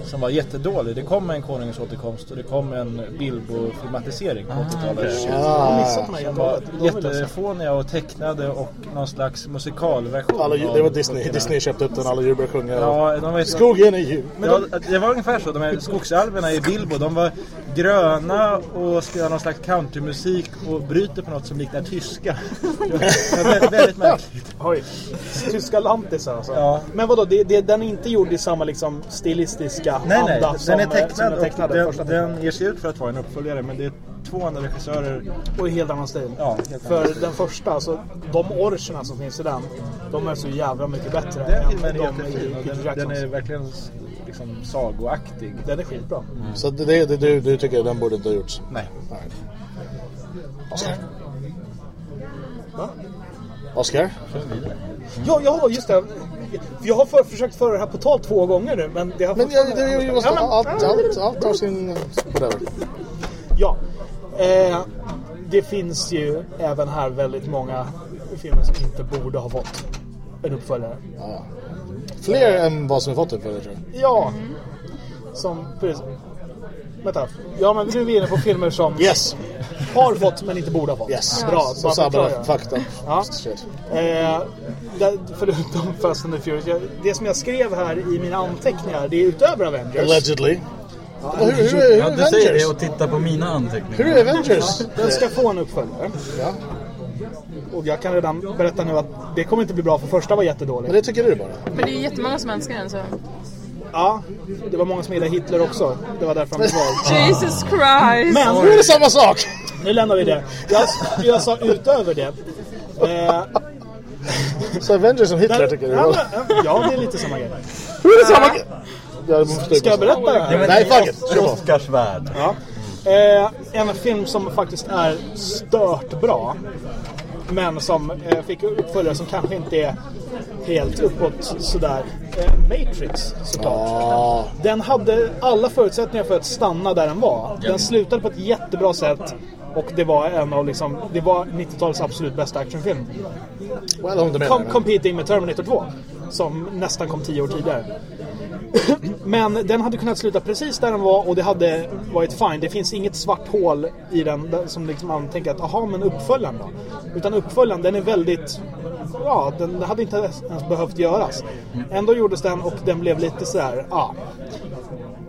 Som var jättedålig. Det kom en Konungens återkomst och det kom en Bilbo-filmatisering på 80-talet. Jag har Ah, den här Som var jättefåniga och tecknade och någon slags musikalversion. alla, det var Disney. Disney köpte upp den. Alla djur började sjunga. Ja, de var Skogen är djur. Ja, det var ungefär så. De här skogsalverna i Bilbo, de var gröna och spelar någon slags countrymusik och bryter på något som liknar tyska. Det var väldigt, väldigt märkligt. Oj. Tyska lantisar alltså. Ja. Men vadå, det, det, den är inte gjord i samma liksom stilistiska Nej, nej. anda som, Den är eh, tecknad den och tecknade första den, den ger sig ut för att vara en uppföljare men det är två andra regissörer. Och i helt annan stil. Ja, helt För annan den första, alltså de orcherna som finns i den, de är så jävla mycket bättre Den än filmen är de jättefin och den, den är verkligen liksom sagoaktig. Den är skitbra. Så det, det, det, du, du tycker den borde inte ha gjorts? Nej. Nej. Oscar? Va? Oscar? Ja, ja, just det. Jag har för, försökt föra det här på tal två gånger nu, men det har Men jag, det, jag, måste, Ja, men- allt, allt, allt har sin... Whatever. Ja. Eh, det finns ju även här väldigt många filmer som inte borde ha fått en uppföljare. Ja. Fler än vad som har fått det tror jag. Ja. Som... Precis. Vänta. Ja, men nu är vi inne på filmer som Yes! har fått men inte borde ha fått. Yes! Bra, Så bara Sabba förklara. fakta. Ja. Eh, där, förutom Fast and the Furious. Jag, det som jag skrev här i mina anteckningar, det är utöver Avengers. Allegedly. Hur, hur, hur, hur Ja, du säger det och titta på mina anteckningar. Hur är Avengers? Den ska få en uppföljare. Ja. Och jag kan redan berätta nu att det kommer inte bli bra för första var jättedålig. Men det tycker du bara. Men det är jättemånga som älskar den så... Ja, det var många som gillade Hitler också. Det var därför han blev vald. Jesus Christ! Men Nu är det samma sak! nu lämnar vi det. Jag, jag sa utöver det. Eh, Så Avengers som Hitler tycker du? ja, ja, det är lite samma grej. Hur är det samma grej? Jag måste Ska jag berätta det här? Nej, fuck it! Kör på. Oscars värld. Ja. Eh, en film som faktiskt är stört bra. Men som eh, fick uppföljare som kanske inte är helt uppåt sådär. Eh, Matrix såklart. Ja. Den hade alla förutsättningar för att stanna där den var. Den slutade på ett jättebra sätt. Och det var en av liksom, det var 90-talets absolut bästa actionfilm. Well, Com- competing med Terminator 2. Som nästan kom tio år tidigare. Men den hade kunnat sluta precis där den var och det hade varit fine. Det finns inget svart hål i den som liksom man tänker att aha men uppföljaren då? Utan uppföljaren den är väldigt Ja, den hade inte ens behövt göras. Ändå gjordes den och den blev lite sådär, ja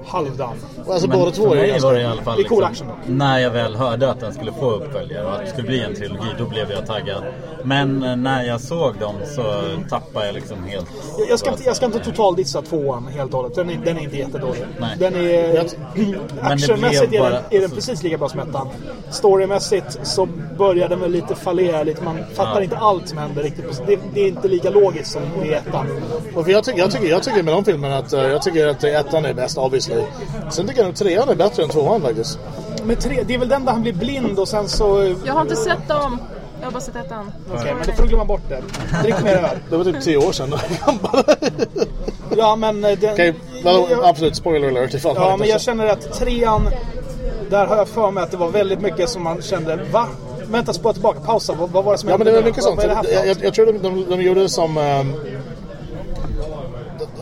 halvdan. Alltså Men båda två för är mig ganska... var det i alla fall är cool liksom, action då. När jag väl hörde att den skulle få uppföljare och att det skulle bli en trilogi, då blev jag taggad. Men eh, när jag såg dem så tappade jag liksom helt... Jag- Jag ska, inte, jag ska inte totaldissa tvåan helt och hållet. Den är, den är inte jättedålig. Nej. Den är... Actionmässigt är, den, är den precis lika bra som ettan. Storymässigt så börjar den väl lite fallera lite. Man fattar Ja. inte allt som händer riktigt. Det, det är inte lika logiskt som i ettan. Och jag, tycker, jag, tycker, jag tycker med de filmerna att eh, jag tycker att ettan är bäst obviously. Sen tycker jag att trean är bättre än tvåan faktiskt. Men tre, det är väl den där han blir blind och sen så... Jag har inte sett dem. Jag har bara sett ettan. Okej, men då får du glömma bort det. Drick mer öl. Det var typ tio år sedan. Ja, men... eh, Den, Okej, okay, jag- absolut spoiler alert ifall Ja, men jag sett. känner att trean... Där har jag för mig att det var väldigt mycket som man kände, va? Vänta, spåra tillbaka, pausa. Vad, vad var det som Ja men det hände var mycket sånt. Jag, jag, jag tror de, de, de gjorde det som... ehm,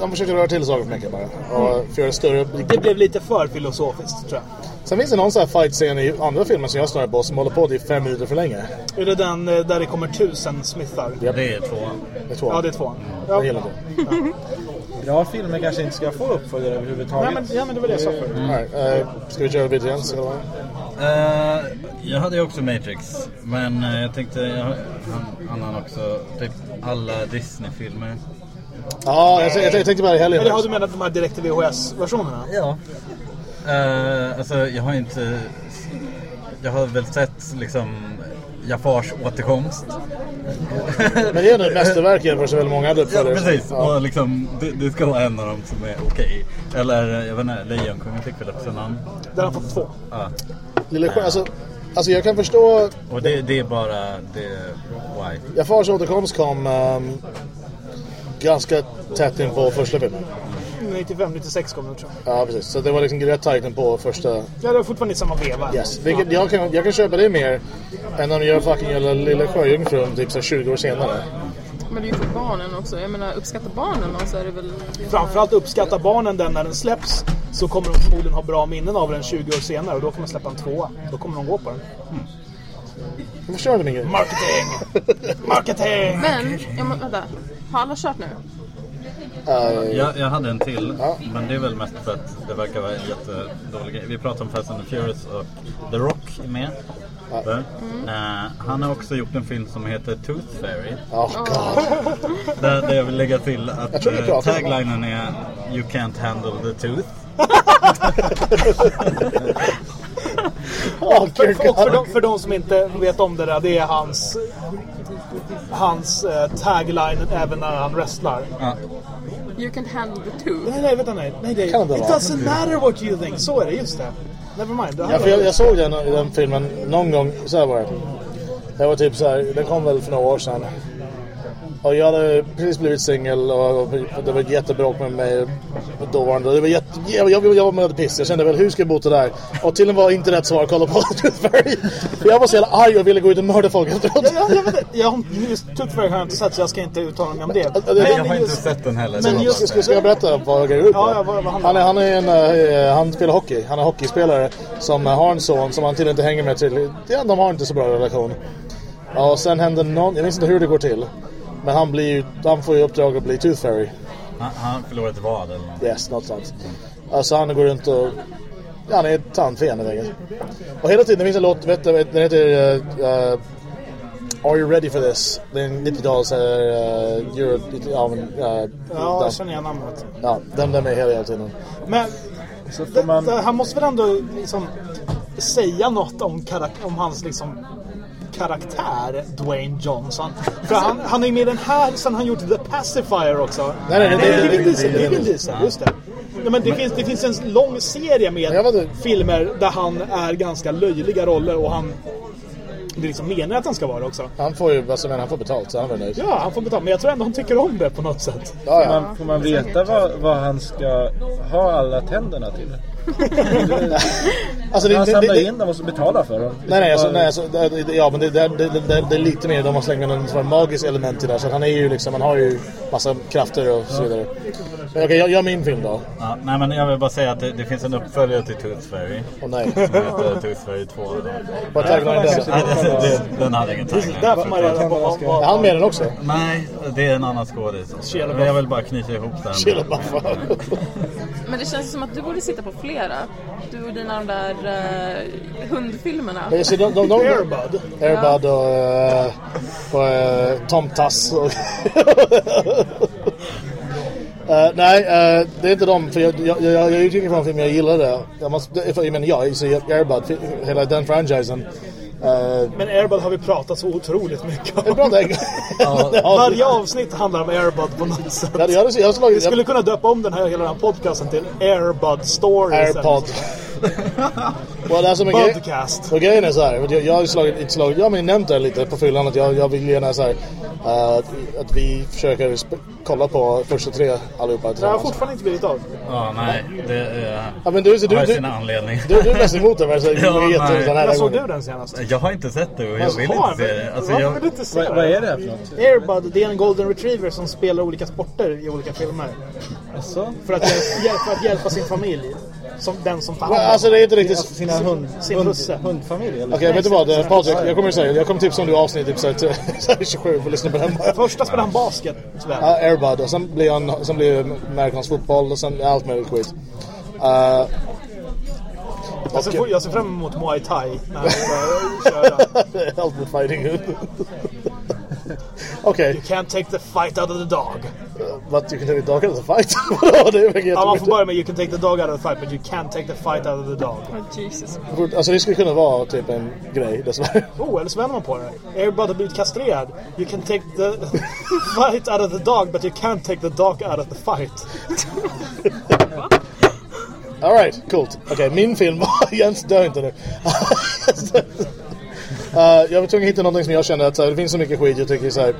de, försökte röra till saker för mycket bara. Och att göra det större. Det blev lite för filosofiskt, tror jag. Sen finns det någon sån här fight-scen i andra filmer som jag snurrar på som håller på till fem minuter för länge. Är det den eh, där det kommer tusen smithar? Det är tvåan. Det är två. Ja, det är tvåan. Jag Ja. gillar det. Bra filmer kanske inte ska få uppföljare överhuvudtaget. Nej, men, ja, men det var det jag sa förut. Alright, eh, ska vi köra eller vad? Eh, jag hade ju också Matrix. Men eh, jag tänkte, jag har en annan också. Typ alla Disney-filmer. Ja, jag, jag, jag tänkte bara i helgen. Eller har du menat de här direkt till VHS-versionerna? Ja. Uh, alltså jag har inte... Jag har väl sett liksom Jafars återkomst. Men det är nog ett mästerverk jämfört med väldigt många andra Ja, precis. Ja. Och liksom, det, det ska vara en av dem som är okej. Eller jag vet inte, Lejonkungen fick väl också namn. Där har fått två. Ja. Lille Sjö, alltså, alltså jag kan förstå... Och det, det är bara det... Why? Jafars återkomst kom ehm, ganska tätt in på första filmen. 95, 96 kom den tror jag. Ja, precis. Så det var liksom rätt tajt in på första... Ja, det var fortfarande i samma veva. Yes. Vilket, jag, kan, jag kan köpa det mer än när de gör fucking jävla Lilla Sjöjungfrun typ så här 20 år senare. Men det är ju för barnen också. Jag menar, uppskattar barnen och så är det väl... Framförallt uppskattar barnen den när den släpps. Så kommer de förmodligen ha bra minnen av den 20 år senare. Och då kommer man släppa en tvåa. Då kommer de gå på den. Jag förstår inte min grej. Marketing! Marketing! Men, jag må, vänta. Har alla kört nu? Uh, Jag, jag hade en till, Ja. men det är väl mest för att det verkar vara en jättedålig grej. Vi pratade om Fast and the Furious och The Rock är med. Där. Eh, han har också gjort en film som heter Tooth Fairy. oh god. Där, där jag vill lägga till att om taglinen är You can't handle the tooth. Oh, För, för, och för, de, för de som inte vet om det där, det är hans hans eh, tagline även när han wrestlar. Ja. You can handle the two. Nej, nej, vänta, nej. nej det, Kan det it vara? doesn't matter what you think. Så är det, just det. Never mind. Det Ja, för jag, jag såg den, den filmen någon gång, så här var det. Det var typ så här, den kom väl för några år sedan. Och jag hade precis blivit singel och det var ett jättebråk med mig dåvarande. Det var jätte, jag, jag, jag var med piss. Jag kände väl hur ska jag bota det här? Och till och med var inte rätt svar att kolla på Tooth Fairy. För jag var så jävla arg och ville gå ut och mörda folk efteråt. Ja, ja, jag vet inte. Jag har, just Tooth Fairy har jag inte sett så jag ska inte uttala mig om det. Det- Men Jag har inte just- sett den heller. Men just- Ska, ska jag berätta vad går ut på? Ja, ja, vad- vad handlar han, är, han, är en, eh, han spelar hockey. Han är hockeyspelare som har en son som han tydligen inte hänger med till. Ja, de har inte så bra relation. Ja, och sen händer någon, jag minns inte hur det går till. Men han, blir ju, han får ju uppdrag att bli Tooth Fairy. Han, han förlorade ett vad eller något. Yes, något sånt. Alltså han går runt och... Ja, han är tandfen helt enkelt. Och hela tiden, det finns en låt, vet du, den heter... Uh, uh, Are you ready for this? Det är en 90-tals... Uh, Euro... Ja, men, uh, Ja, den, jag känner igen namnet. ja, den där med hela, hela tiden. Men Så får det, man... det, han måste väl ändå liksom säga något om, om hans liksom karaktär Dwayne Johnson. För han, han är ju med i den här sen han gjort The Pacifier också. Nej, nej, nej, det, är Vin Diesel, det- är Vin Diesel, just det. Ja, men det, finns, det finns en lång serie med filmer där han är ganska löjliga roller och han... Det är liksom meningen att han ska vara också. Han får ju, alltså, men han får betalt så han är nöjd. Ja, han får betala. Men jag tror ändå han tycker om det på något sätt. Ja, ja. man, får man veta vad, vad han ska ha alla tänderna till? alltså, det, det, samlar det, in dem och så betalar för dem. Nej, nej, alltså, nej alltså, det, ja, men det, det, det, det, det är lite mer, de har slängt in en sån magisk element i det. Så han är ju liksom, han har ju massa krafter och så vidare. Men okej, jag gör min film då. Ja, nej men jag vill bara säga att det, det finns en uppföljare till Tooth Fairy. Åh nej. Som heter Tooth Fairy 2. Vad är tagline? Nej, det, det, den hade ingen tagline. Är han med den också? Nej, det är en annan skådis. Jag vill bara knyta ihop den. Men det känns som att du borde sitta på flera. Du och dina de där eh, hundfilmerna. Ser de, de, de, de, Airbud. Airbud och, eh, och eh, Tom Tass. Och Eh, nej, eh, det är inte dem. För jag, jag, jag, jag utgick från en film jag gillade. Jag, måste, för, jag menar, jag så Airbud, hela den franchisen. Uh, Men Airbud har vi pratat så otroligt mycket det är om. bra det. Ja. Varje avsnitt handlar om Airbud på något sätt. Jag hade, jag jag slagit... Vi skulle kunna döpa om den här hela den här podcasten till Airbud Stories. Airpod. Well, är grej- Podcast. Och grejen är så här, jag, jag har slagit, inte slagit, jag har men nämnt det lite på fyllan att jag, jag vill gärna så här, eh, att, att vi försöker kolla på första tre allihopa Det har tillsammans. fortfarande inte blivit av. Ja, nej. Det är, Ja, men du, du, har du, sina anledningar. du, du är mest emot det, men så Ja, jag vet nej. inte den här När såg du den senast? Jag har inte sett det och jag vill inte se det. Alltså, jag, vill inte se Vad, vad är det för något? Airbud, det är en golden retriever som spelar olika sporter i olika filmer. Alltså? För att, för att hjälpa sin familj. Som den som tar hand om Alltså det är inte riktigt... Alltså sina hund, Sin hund, hundfamilj? Eller? Okej, vet du vad eh, Patrik? Jag kommer säga, jag kommer tipsa om du avsnitt typ så här, så här 27 för att lyssna på den. Första spelar han basket, väl? Ja, Airbud och sen blir han, sen blir det amerikansk fotboll och sen allt möjligt skit. Uh, Jag, ser, jag ser fram emot Muay Thai när han börjar köra. Ultimate fighting. Okej, You can't take the fight out of the dog. but you can take the dog out of the fight. Det är Ja, man får börja med You can take the dog out of the fight but you can't take the fight out of the dog. Oh, Jesus. Alltså det skulle kunna vara typ en grej dessvärre. Oh, eller så vänder man på det. Airbud har blivit kastrerad. You can take the fight out of the dog but you can't take the dog out of the fight. Alright, coolt. Okej, min film var... Jens dör inte nu. Uh, jag var tvungen att hitta någonting som jag kände att så här, det finns så mycket skit jag tycker så här,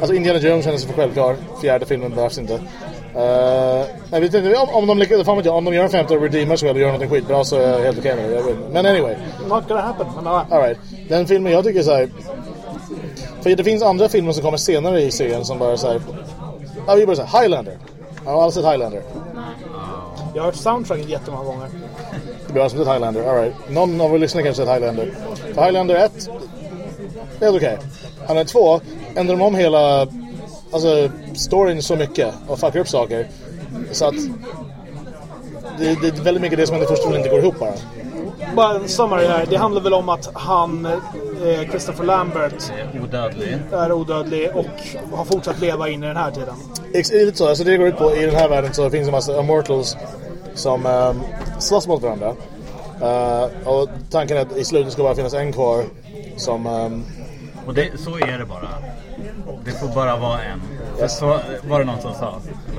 Alltså Indiana Jones kändes för självklar. Fjärde filmen behövs inte. Uh, jag vet inte om, om de lyckas, fan jag, om de gör en femte och redeemar sig och gör någonting skitbra så är jag helt okej med det. Men anyway. Not gonna happen. Alright. Den filmen jag tycker är så här. För det finns andra filmer som kommer senare i serien som bara så här. Ja, vi börjar så här. Highlander. Jag har aldrig sett Highlander. Jag har hört soundtracket jättemånga gånger. Det blir som sett Highlander. Alright. Någon av er lyssnare kanske sett Highlander. För Highlander 1. Det är okej. Highlander 2. Ändrar de om hela alltså, storyn så mycket och fuckar upp saker. Så att det, det är väldigt mycket det som hände i första filmen inte går ihop bara. Bara en summary här. Det handlar väl om att han, eh, Christopher Lambert, Odödlig. är odödlig och har fortsatt leva in i den här tiden. Ex- det är lite så. Alltså det går ut på i den här världen så finns det en massa immortals som eh, slåss mot varandra. Eh, och tanken är att i slutet ska bara finnas en kvar som... Eh, Och det, så är det bara. Det får bara vara en. För så var det någon som sa.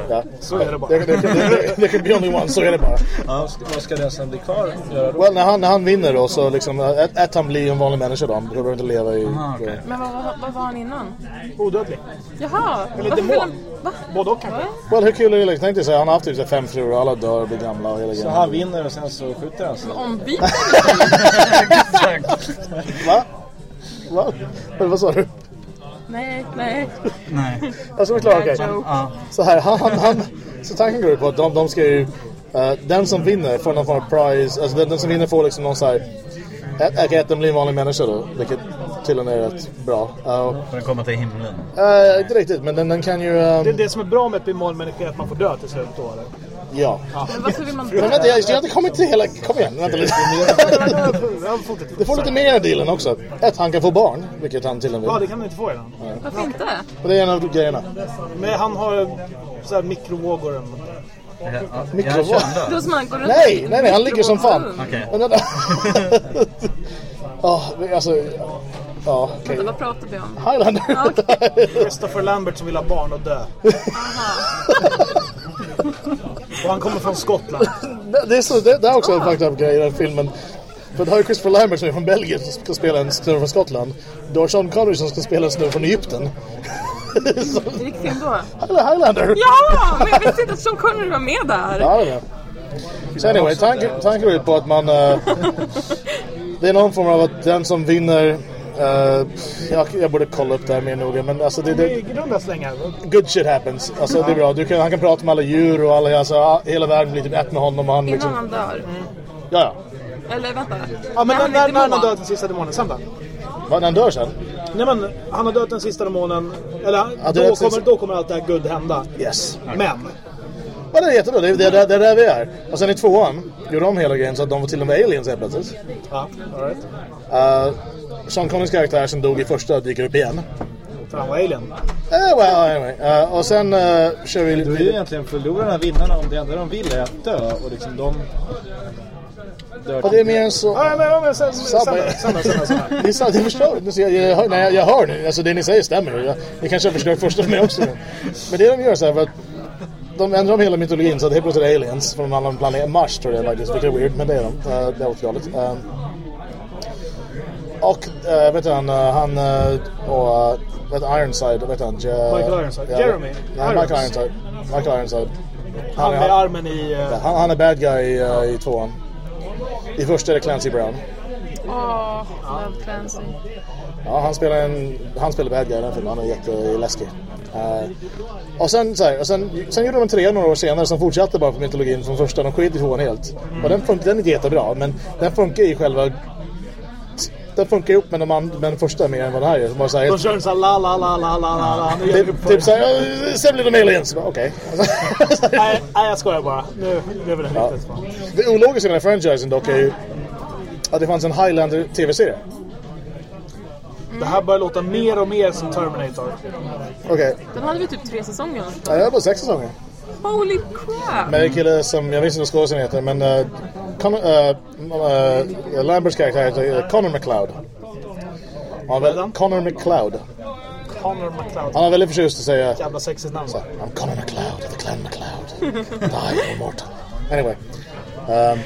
Ja. Så är det bara. Det, det, det, det, det kan bli only one, så är det bara. Ja, vad ska den som blir kvar göra då? Well, när han, när han vinner då så liksom, ett, ett han blir en vanlig människa då. Han behöver inte leva i... Aha, okej. Men vad, vad, vad var han innan? Odödlig. Jaha! Eller demon. Va? Både och kanske. Well, hur kul är det? Tänk dig så här, han har haft typ fem fruar och alla dör och blir gamla och hela Så grejen. han vinner och sen så skjuter han sig. Ombyte? Va? Va? Eller vad sa du? Nej, nej. Nej. Jag ska förklara, okej. Joke. Ja. Så här, han, han, han, så tanken går ut på att de, de ska ju... eh, den som vinner får någon form av prize. Alltså den, den som vinner får liksom någon så här... Ett, ett, ett, den blir en vanlig människa då. Vilket tydligen är rätt bra. Uh, För att komma till himlen. uh, inte riktigt, men den, den kan ju... ehm, Det är det som är bra med att bli målmänniska är att man får dö till slut då eller? Ja. Men varför vill man Men vänta, jag, jag har inte kommit till hela... Kom igen, vänta lite. Du får lite mer i dealen också. Ett, han kan få barn. Vilket han tydligen Ja, vill. det kan man inte få redan. Varför inte? Och det är en av grejerna. Men han har så här mikrovågor eller. Ja, ja, som han går runt Nej, nej, nej, han ligger som fan. Okej. Vänta. Ja, alltså... Ja, okej. Vänta, vad pratar vi om? Highlander. Christopher Lambert som vill ha barn och dö. och han kommer från Skottland. Det- är så, det, det är också en fucked up grej i den filmen. För det har ju Christopher Lambert som är från Belgien som ska spela en snubbe från Skottland. Du har Sean Connery som ska spela en snubbe från Egypten. Vilken film då? Highlander! Ja! Men jag visste inte att Sean Connery var med där. Ja, det är det. Så anyway, tanken går ut på att man... eh, det är någon form av att den som vinner... eh, jag, jag borde kolla upp det här mer noga, men alltså det, Det det, är slängar. good shit happens. Alltså det är bra. Du kan, han kan prata med alla djur och alla, alltså, hela världen blir typ ett med honom och han Innan liksom... han dör. Ja, ja. Eller vänta. Ja, men När när, när, när han dött den sista demonen, sen då? Va, när han dör sen? Nej men, han har dött den sista demonen. Eller Ja, det då, rätt sista- kommer, då kommer allt det här good hända. Yes. Men, Ja, det är jättebra. Det är det, är- det är där vi är. Och sen i tvåan gjorde de hela grejen så att de var till och med aliens helt plötsligt. ja, alright. Uh, Sean Connys karaktär som dog i första dyker upp igen. För han var alien. Eh, well, anyway. Uh, och sen uh, kör vi... Då är ju egentligen förlorarna vinnarna om det enda de vill är att dö och liksom de... Och det är mer än så... Ja, men, men sen, sen, sen, Sabba. sen, sen, sen, sen, sen. Ni sa, jag förstår. Jag, jag, nej, jag, jag hör nu. Alltså det ni säger stämmer. Jag, ni kanske har förstört första för mig också. Men det de gör så här för att de ändrar om hela mytologin så att helt plötsligt är aliens från en annan planet. Mars tror jag faktiskt, vilket är weird, men det är de. Uh, det är galet. Um, och uh, vet han, uh, han uh, och uh, vet Ironside, vet han? Je- Michael Ironside. Ja, Jeremy Nej, Michael Irons. Ironside. Michael Ironside. Han är- med armen i... eh, Ja, Han, han är bad guy i, uh, i tvåan. I första är det Clancy Brown. Åh, Love Clancy. Ja, han spelar en han spelar bad guy i den filmen. Han är jätteläskig. Uh, och sen, så här, och sen, sen gjorde de en trea några år senare som fortsatte bara på mytologin från första. De skit i tvåan helt. Och den, funkar, den är inte jättebra, men den funkar i själva... Den funkar ihop med, de and, med den första mer än vad den här gör. Som bara så här, De helt, kör en sån här la la la la la la la. Typ, typ det. såhär, "Ja, sen blir de aliens. Okej. Nej, nej, jag skojar bara. Nu lever det Ja. riktigt. fan. Det ologiska i den här franchisen dock är ju att det fanns en Highlander tv-serie. Det här börjar låta mer och mer som Terminator. Okej, Den hade vi typ tre säsonger. ja, jag har bara sex säsonger. Holy crap! Med en kille som, jag minns inte vad skådespelaren heter, men uh, Con, uh, uh, Lamberts karaktär heter uh, Connor McLeod. Han Vad är väl. Connor McLeod. Connor McLeod. Han är väldigt förtjust att säga Jävla sexigt namn. I'm Connor McLeod, the clan McLeod. Die immortal. Anyway. Um,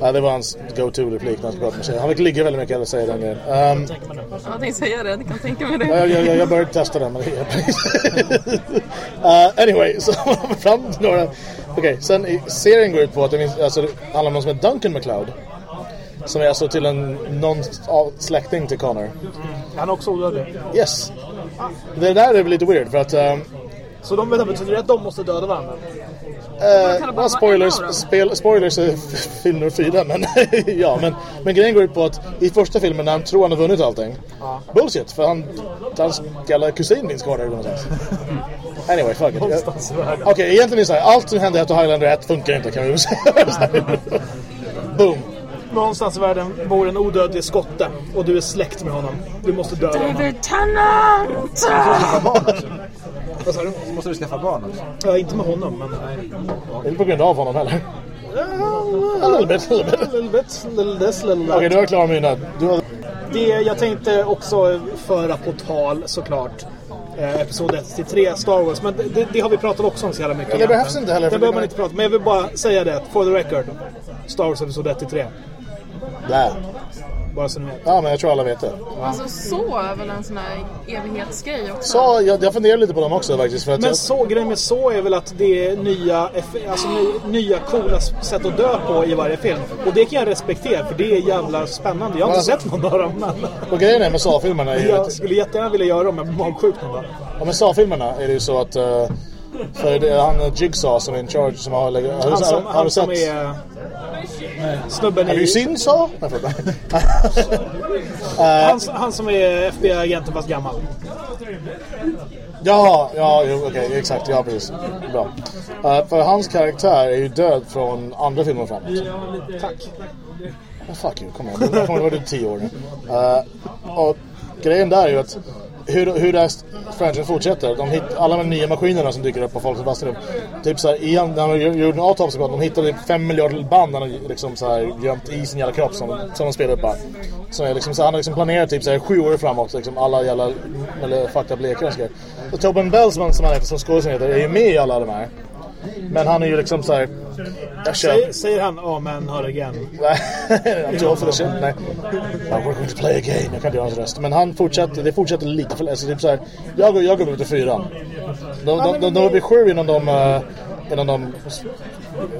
ja, det var hans go-to-replik när han skulle prata med tjejer. Han fick ligga väldigt mycket eller säga den grejen. Um, Jag tänkte säga det, jag kan tänka mig det. jag, jag, jag, jag började testa den men det uh, Anyway, så fram till några... Okej, sen i, serien går ut på att det, finns, alltså, det handlar om någon som heter Duncan McLeod. Som är alltså till en någon släkting till Connor. Han är också odödlig. Yes. Det där är väl lite weird för att... Um, Så de vet, betyder det att de måste döda varandra? Eh, vara spoilers, spel, spoilers är film nummer fyra, men ja, men, men grejen går ut på att i första filmen när han tror han har vunnit allting, bullshit, för han, hans jävla kusin finns kvar där någonstans. Anyway, fuck it. I. Okej, egentligen är det så här, allt som hände efter Highlander 1 funkar inte kan vi väl säga. Boom. Någonstans i världen bor en odödlig skotte och du är släkt med honom. Du måste döda honom. Tennant! Vad sa du? Så måste du skaffa barn också. Ja, inte med honom, men... Inte på grund av honom heller. A little bit, a little bit. Little bit, little this, little that. Okej, du har klar mina. Du har... Det jag tänkte också föra på tal såklart. Eh, episod 1 till 3 Star Wars. Men det, det har vi pratat också om så jävla mycket. Ja, det egentligen. behövs inte heller, Det behöver man inte prata. Men jag vill bara säga det. For the record. Star Wars episod 1 till 3. Blä. Bara så ni vet. Ja, men jag tror alla vet det. Alltså så är väl en sån här evighetsgrej också. Så, jag, jag funderar lite på dem också faktiskt. För att Men jag, så, grejen med så är väl att det är nya, alltså, ny, nya coola sätt att dö på i varje film. Och det kan jag respektera för det är jävla spännande. Jag har inte Men sett någon av dem men och grejen är med Saw-filmerna är ju jag att skulle jättegärna vilja göra dem men magsjuk någon dag. Ja, men Saw-filmerna är det ju så att... för det är han eh, Jigsaw som är in charge som har... Har, du- Han som, har han du som sett... är snubben Have you i... seen Saw? Nej, förlåt. Han, han som är FBI-agenten fast gammal. ja, ja, okej, exakt. Ja, precis. Bra. Eh, för hans karaktär är ju död från andra filmer framåt. Tack. Oh, fuck you, kom igen. Kommer ihåg det tio år nu. Eh, och grejen där är ju att hur, hur det här franchisen fortsätter. De hitt, alla de nya maskinerna som dyker upp på folk som Typ upp. Typ såhär, igen, när han gjorde en autopsy på de hittade 5 miljarder band han har liksom så här gömt i sin jävla kropp som, som de spelar upp här. Så är liksom, så han har liksom planerat typ så här, sju år framåt, liksom, alla jävla eller fucked up lekar och så grejer. Och Tobin Bell som han, som han heter, som skådisen heter, är ju med i alla de här. Men han är ju liksom så här. Jag Säger, säger han man, hör again. Nej, I'm too old for the shit. Nej. I'm working to play a game. Jag kan inte göra hans röst. Men han fortsätter, det fortsätter lite för alltså, typ så här, jag, går- jag går ut till fyran. De, de, de, de blir sju innan de uh, innan de...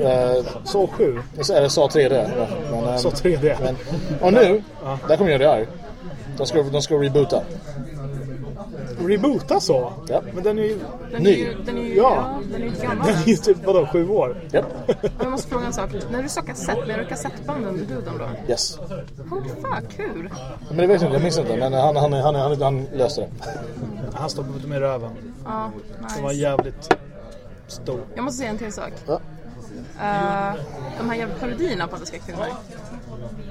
Uh, Så 7. eller sa 3D. Men, eh, Så 3D. Men, och nu, där kommer jag det här. De ska, de ska reboota. Reboota så? Ja. Men den är ju... Den är Ny. ju, den är ju, Ja. ja. den är ju gammal. Den är ju typ vadå, sju år? Och jag måste fråga en sak. När du sa kassett, menar du kassettbanden du dem då? Yes. Holy fuck, hur? Men det vet jag inte, jag minns inte. Men han, han, han, han, han löste det. Han stoppade med röven. Ja, Den var nice. jävligt stor. Jag måste säga en till sak. Ja. Eh, de här jävla parodierna på alla skräckfilmer.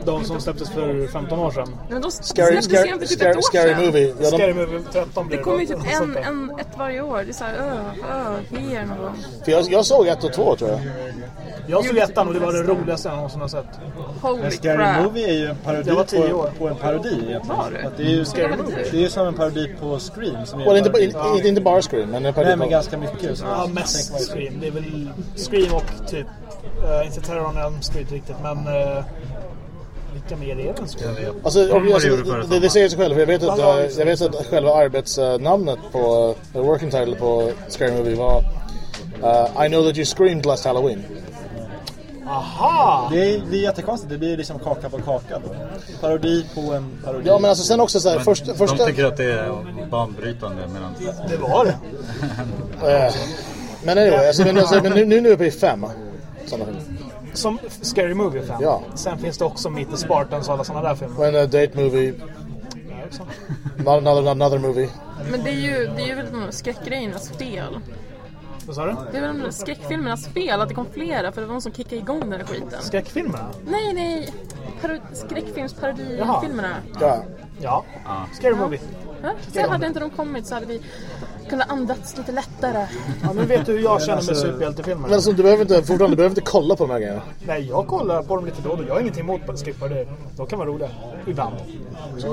De som släpptes för 15 år sedan. Men de Scary, släpptes scary, igen för typ scary, ett år scary sedan. movie. Ja, Scary de, Movie 13 blir Det kommer ju typ en, en, ett varje år. Det är såhär, öh, öh, ge er någon gång. för jag, jag såg ett och två tror jag. Jag såg ettan och det var det roligaste jag någonsin har sett. Holy Men Scary crap. Movie är ju en parodi Jag var tio år. på, på en parodi egentligen. Var att Det är ju Scary Movie? det är ju som en parodi på Scream. Som Well, en inte, parodi. inte, inte bara Scream, men ett par Nej men ganska mycket. Så Ja, mest Scream. Det är väl Scream och typ, uh, inte Terror on Elm Street riktigt, men uh, är det än så? Alltså, alltså det, det säger sig själv. Jag vet att, det? jag vet att själva arbetsnamnet på, uh, working title på Scary Movie var uh, I know that you screamed last Halloween. Aha! Det är, det är jättekonstigt. Det blir liksom kaka på kaka då. Parodi på en parodi. Ja, men alltså sen också så här, första... De första tycker att det är banbrytande medan... Det var det. eh, men anyway, alltså, men, alltså, men nu, nu är vi uppe i fem. Sådana filmer. Som Scary Movie 5. Ja. Sen finns det också Meet the Spartans och alla sådana där filmer. Men uh, Date Movie, not another, another movie. Men det är ju, det är ju väl skräckgrejernas fel. Vad sa du? Det är väl de skräckfilmernas fel att det kom flera för det var de som kickade igång den här skiten. Skräckfilmerna? Nej, nej. Paro- skräckfilmsparodifilmerna. Ja. Ja. Scary Movie. Ja, så hade inte de kommit så hade vi kunnat andats lite lättare. Ja, nu vet du hur jag känner med alltså- superhjältefilmer. Men alltså, du behöver inte, fortfarande, du behöver inte kolla på de här grejerna. Nej, jag kollar på dem lite då och då. Jag har ingenting emot skräckparodier. De kan vara roliga. Ibland.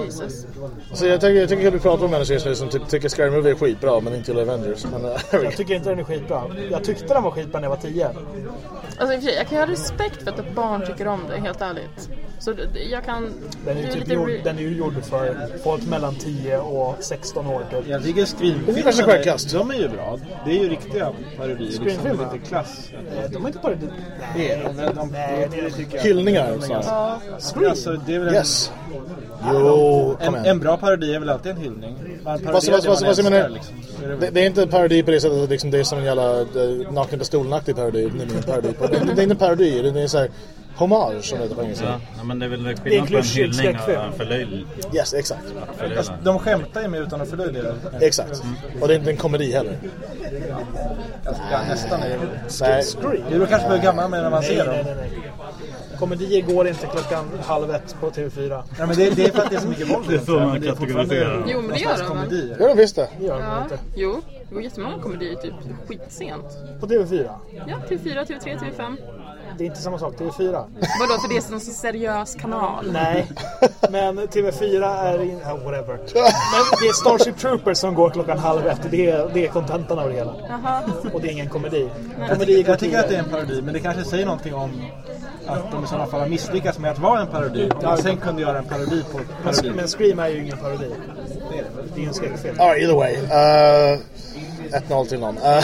Jesus. Alltså, jag tycker, jag tycker att vi pratar om människor just nu som typ, tycker Scary Movie är skitbra, men inte gillar Avengers. Men, uh, Jag tycker inte den är skitbra. Jag tyckte den var skitbra när jag var 10. Alltså jag kan ju ha respekt för att ett barn tycker om det, helt ärligt. Så jag kan... Den är, ju typ gjord, den är ju gjord för folk mellan 10 och 16 år. Typ. Jag tycker Det är självkast. de är ju bra. Det är ju riktiga parodier. Liksom, Scream-filmer? lite klass. De är inte bara... Det är de. de, Nej, hyllningar. Alltså, det är väl en, Yes. Jo, kom en, igen. en bra parodi är väl alltid en hyllning. Vad- menar- liksom. Så är det Det, är inte en parodi på det sättet att liksom det är som en jävla uh, naken pistolen-aktig parodi. Det är ingen parodi på. Det, det är inte en parodi, det är så här hommage som det heter på engelska. Ja, ja, men det är väl skillnad på en hyllning och en förlöjlig. Yes, exakt. Alltså, de skämtar ju med utan att förlöjliga. Exakt. Och det är inte en komedi heller. Alltså, ja, nästan är det väl. Nej. Är väl kanske för gammal med när man Nej, ser nej, dem. nej, nej. Komedier går inte klockan halv ett på TV4. Ja, men det, det är för att det är så mycket våld. Det är så man kategoriserar. Jo, men det gör de, komedi. Gör de visst det? Gör de Ja, inte. jo. Det går jättemånga komedier typ skitsent. På TV4. Ja, TV4, TV3, TV5. Det är inte samma sak. TV4. Vadå, för det är som en så seriös kanal? Nej, men TV4 är... In... Ja, whatever. Men det är Starship Troopers som går klockan halv ett. Det är, det är kontentan av det hela. Jaha. Och det är ingen komedi. Komedi Jag tycker att det är en parodi, men det kanske säger någonting om att de i sådana fall har misslyckats med att vara en parodi. Och sen kunde göra en parodi på parodi. Men Scream är ju ingen parodi. Det är ju en skräckfilm. Alright, either way. Uh, 1-0 till någon. Uh,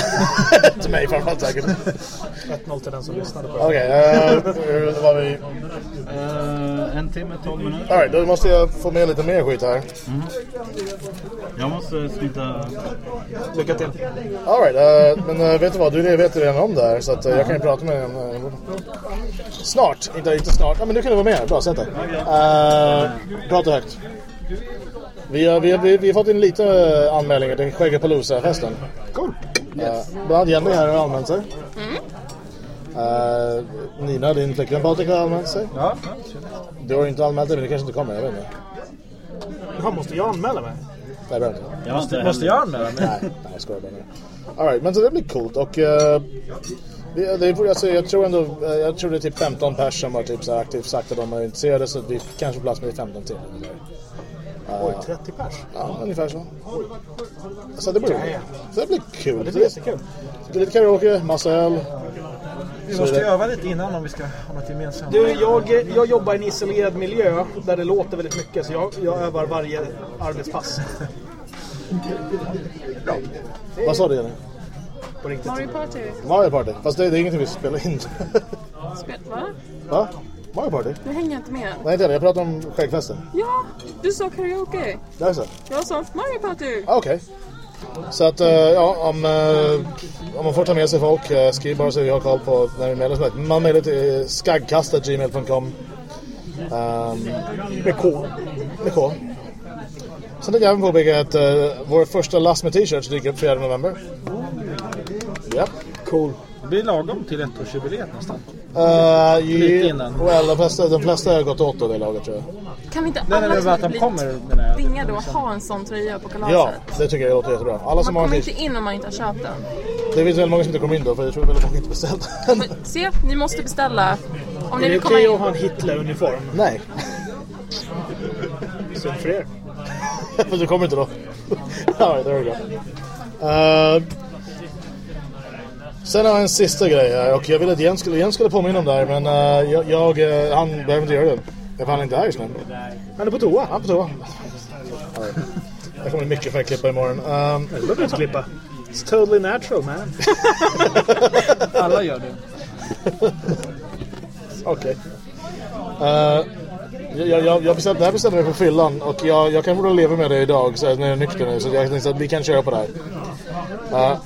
till mig framförallt säkert. 1-0 till den som lyssnade på det. Okej, uh, hur var vi? Eh, en timme, 12 minuter. Alright, då måste jag få med lite mer skit här. Jag måste snitta... Lycka till. Alright, uh, men uh, vet du vad? Du vet redan om det här så att, uh, jag kan ju prata med. Uh, snart, inte, inte snart. Ja, men du kan du vara med. Bra, sätt dig. Uh, prata högt. Vi har, vi, har, vi, vi har fått in lite uh, anmälningar till Skäggapalooza-festen. Cool. Uh, bland annat Jenny här har anmält sig. Uh, Nina, din flickvän Patrik har anmält sig. Ja, Du har ju inte anmält dig men du kanske inte kommer, jag vet inte. Jaha, måste jag anmäla mig? Nej, behöver inte. Jag inte måste jag anmäla mig? Nej, nej jag skojar bara nu. Alright, men så det blir coolt och... Uh, det, det, är- alltså, jag tror ändå, eh, jag tror det är typ 15 pers som har typ så aktivt sagt att de är intresserade så vi kanske får plats med 15 till. Oj, 30 pers. Ja, ungefär så. Så det blir roligt. Så det blir kul. Det blir jättekul. Det är lite karaoke, massa öl. Vi Så måste det- öva lite innan om vi ska ha något gemensamt. Du, jag, jag jobbar i en isolerad miljö där det låter väldigt mycket så jag, jag övar varje arbetspass. Vad sa du Jenny? på riktigt. Mario Party. Mario Party. Fast det, det är ingenting vi spelar in. Spel, va? Va? Mario Party? Nu hänger jag inte med. Nej, inte det. Jag pratar om skäggfesten. Ja, du sa karaoke. Det är så? Jag sa Mario Party. Ah, Okej. Så att, eh, ja, om, eh, om man får ta med sig folk, uh, skriv bara så vi har koll på när vi meddelar Man mejlar till skaggkast.gmail.com um, Med K. med K. Sen tänkte jag även påpeka att uh, vår första last med t-shirts dyker upp 4 november. Japp. Cool. Det blir lagom till ettårsjubileet nästan. Uh, Lite innan. Well, de flesta, de flesta har gått åt då det laget tror jag. Kan vi inte Nej, alla nej, som att blir kommer tvingade att ha en sån tröja på kalaset? Ja, det tycker jag låter jättebra. Alla som Man kommer inte in om man inte har köpt den. Det finns väldigt många som inte kommer in då för jag tror väldigt många inte beställt. Men se, ni måste beställa. Om ni Är det vill komma okej in. att ha en Hitler-uniform? Nej, Sunt för er. för du kommer inte då. Alright, there we go. Uh, sen har jag en sista grej här och jag ville att Jens skulle, Jens skulle påminna om det här men uh, jag, jag, eh, han behöver inte göra det. Jag han är inte här just nu. Han är på toa. Han är på toa. Det kommer mycket för att klippa imorgon. Um, Det behöver inte klippa. It's totally natural man. Alla gör det. Okej. Eh, jag, jag, jag bestämde, det här bestämde jag på fyllan och jag, jag kan borde leva med det idag så när jag är nykter nu så jag tänkte att vi kan köra på det här. Eh,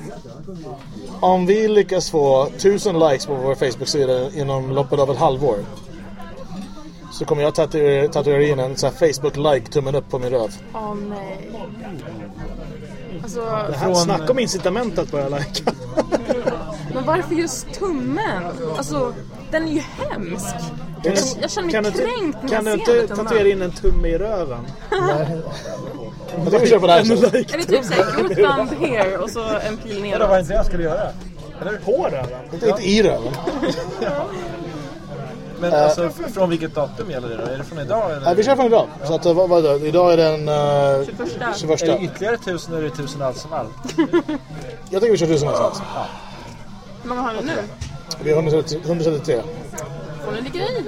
om vi lyckas få tusen likes på vår Facebook-sida inom loppet av ett halvår så kommer jag tatuera, tatuera in en Facebook-like tummen upp på min röv. Åh nej. Alltså, Det här, Från- snacka om incitament att börja lajka. men varför just tummen? Alltså, den är ju hemsk. Jag, jag känner mig Kan du kränkt när kan du jag inte tatuera in en tumme i röven? Jag kör på det här. Är det typ såhär, thumb here och så en pil Det var inte det jag skulle göra. På röven? Inte, inte i röven. Men alltså, f- från vilket datum gäller det då? Är det från idag eller? Nej, vi kör från idag. Så att, eh, vad, vad är det? Idag är den uh, 21. 21. Är det ytterligare tusen eller är det tusen allt som allt? Jag tycker vi kör tusen någonstans. Hur många har ni nu? Vi har 130 133. Ni ligga i?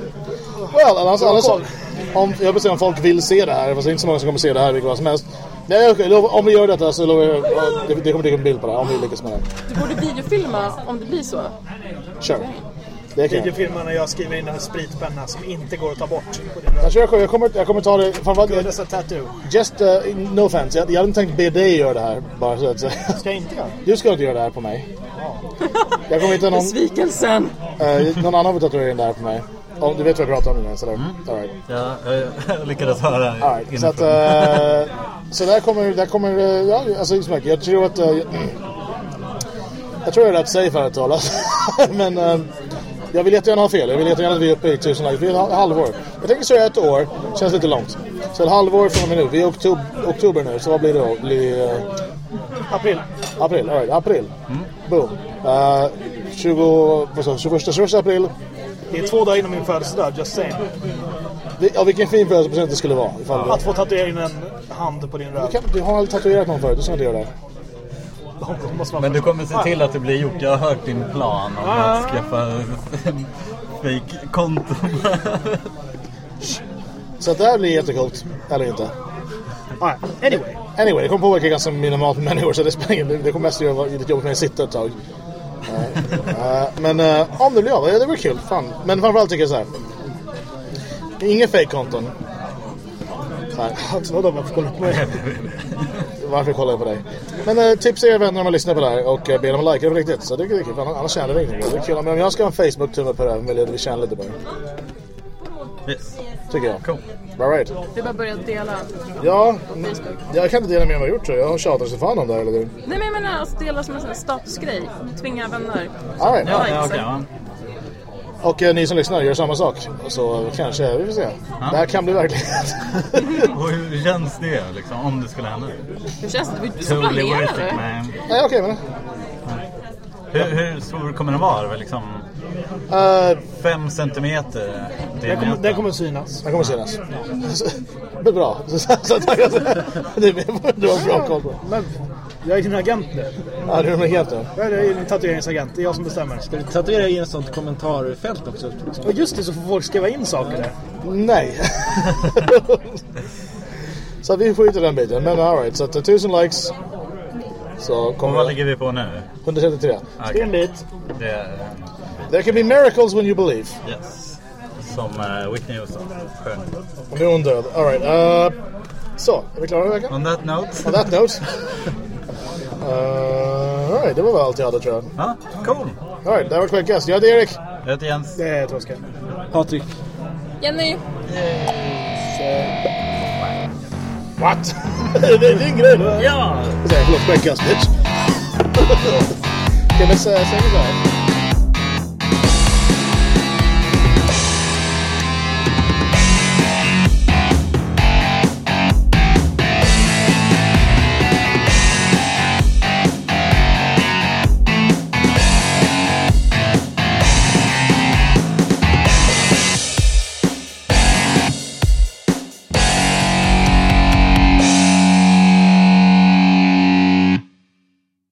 Well, annars, annars, om, jag vill säga om folk vill se det här, fast det är inte så många som kommer se det här vilket som helst. Nej, lov- om vi gör detta så lovar jag, ja, det, det kommer dyka en bild på det här, om vi lyckas med det. Du borde videofilma om det blir så. Kör. Det kan jag. Videofilmar när jag skriver in en spritpenna som inte går att ta bort. Jag, kör, jag, kommer, jag kommer ta det... As a tattoo. just, uh, no offense. Jag, jag hade inte tänkt be dig göra det här, bara så att säga. Ska jag inte göra? Du ska inte göra det här på mig. Jag kommer inte någon, Besvikelsen. uh, någon annan får tatuera in det här på mig. Om, du vet vad jag pratar om nu, eller? All right. Ja, jag lyckades höra All right. Så, att, uh, så där kommer, där kommer uh, ja, alltså, jag tror att... Uh, jag tror jag är rätt safe här att tala. Men uh, jag vill jättegärna ha fel. Jag vill jättegärna att vi är uppe i tusen likes. Vi är ett ha- halvår. Jag tänker säga ett år. Känns lite långt. Så ett halvår från och med nu. Vi är i oktober, oktober nu. Så vad blir det då? Blir, uh, April. april. All right. April. Boom. Uh, 20, vad sa, jag, 21, 21 april. Det är två dagar innan min födelsedag, just saying. Ja, vilken fin födelsedagspresent det skulle vara. Ifall Att få tatuera in en hand på din röv. du, kan, du har aldrig tatuerat någon förut. Du ska inte göra det. Men du kommer se till att det blir gjort. Jag har hört din plan om att skaffa fake-konton. Så att det här blir jättecoolt. Eller inte. Ah, anyway. Anyway, det kommer påverka ganska minimalt med människor så det spelar ingen Det kommer mest göra lite jobbigt med att sitta ett tag. Eh, men eh, om det blir av, ja, det blir kul. Fan. Men framförallt tycker jag så här. Inga fake-konton. Så här, Alltså vadå, varför kollar du på mig? Varför kollar jag på dig? Men eh, tipsa era vänner om att lyssna på det här och eh, be dem att likea det på riktigt. Så det är kul, annars tjänar det ingenting. Det är kul. Men om jag ska ha en Facebook-tumme på det här vill jag att vi tjänar lite mer. Yes. Tycker jag. Cool. All right. Du bara börjat dela. Ja, jag kan inte dela mer än vad jag gjort tror jag. Jag har tjatat så fan om det här, eller hur? Nej men jag menar alltså dela som en sån här statusgrej. Tvinga vänner. All right. Ja, ja, okej. ja. Och eh, ni som lyssnar gör samma sak. Så kanske, vi får se. Det här kan bli verklighet. Och hur känns det liksom, om det skulle hända? Hur känns det? Det var du som Totally worth it man. Nej, okej men. Hur, hur stor kommer den vara? Liksom Uh, fem centimeter? Den kommer, den kommer synas. den kommer synas. Det är bra. Så, så, så, tack. Du, du har bra koll på det. Jag är din agent nu. Ja, du är med helt nu. Jag är din tatueringsagent. Det är jag som bestämmer. Ska du tatuera in ett sånt kommentarfält också? Och just det, så får folk skriva in saker där. Nej. så vi skiter i den biten. Men alright, så att, eh, tusen likes. Så kommer vad ligger vi på nu? 133. Okej. Stenbit. Det är... There can be miracles when you believe. Yes. Som uh, Whitney Houston sjöng. Och nu är hon död. Alright. Uh, så, är vi klara verkligen? On that note. On that note. Uh, Alright, det var väl allt jag hade tror jag. Ja, cool. Alright, det här var Quackcast. Jag heter Erik. Jag heter Jens. Det är Toska. Patrik. Jenny! What? det är din grej. Ja! Förlåt, Quackcast bitch. Okej, men sä- säg så här.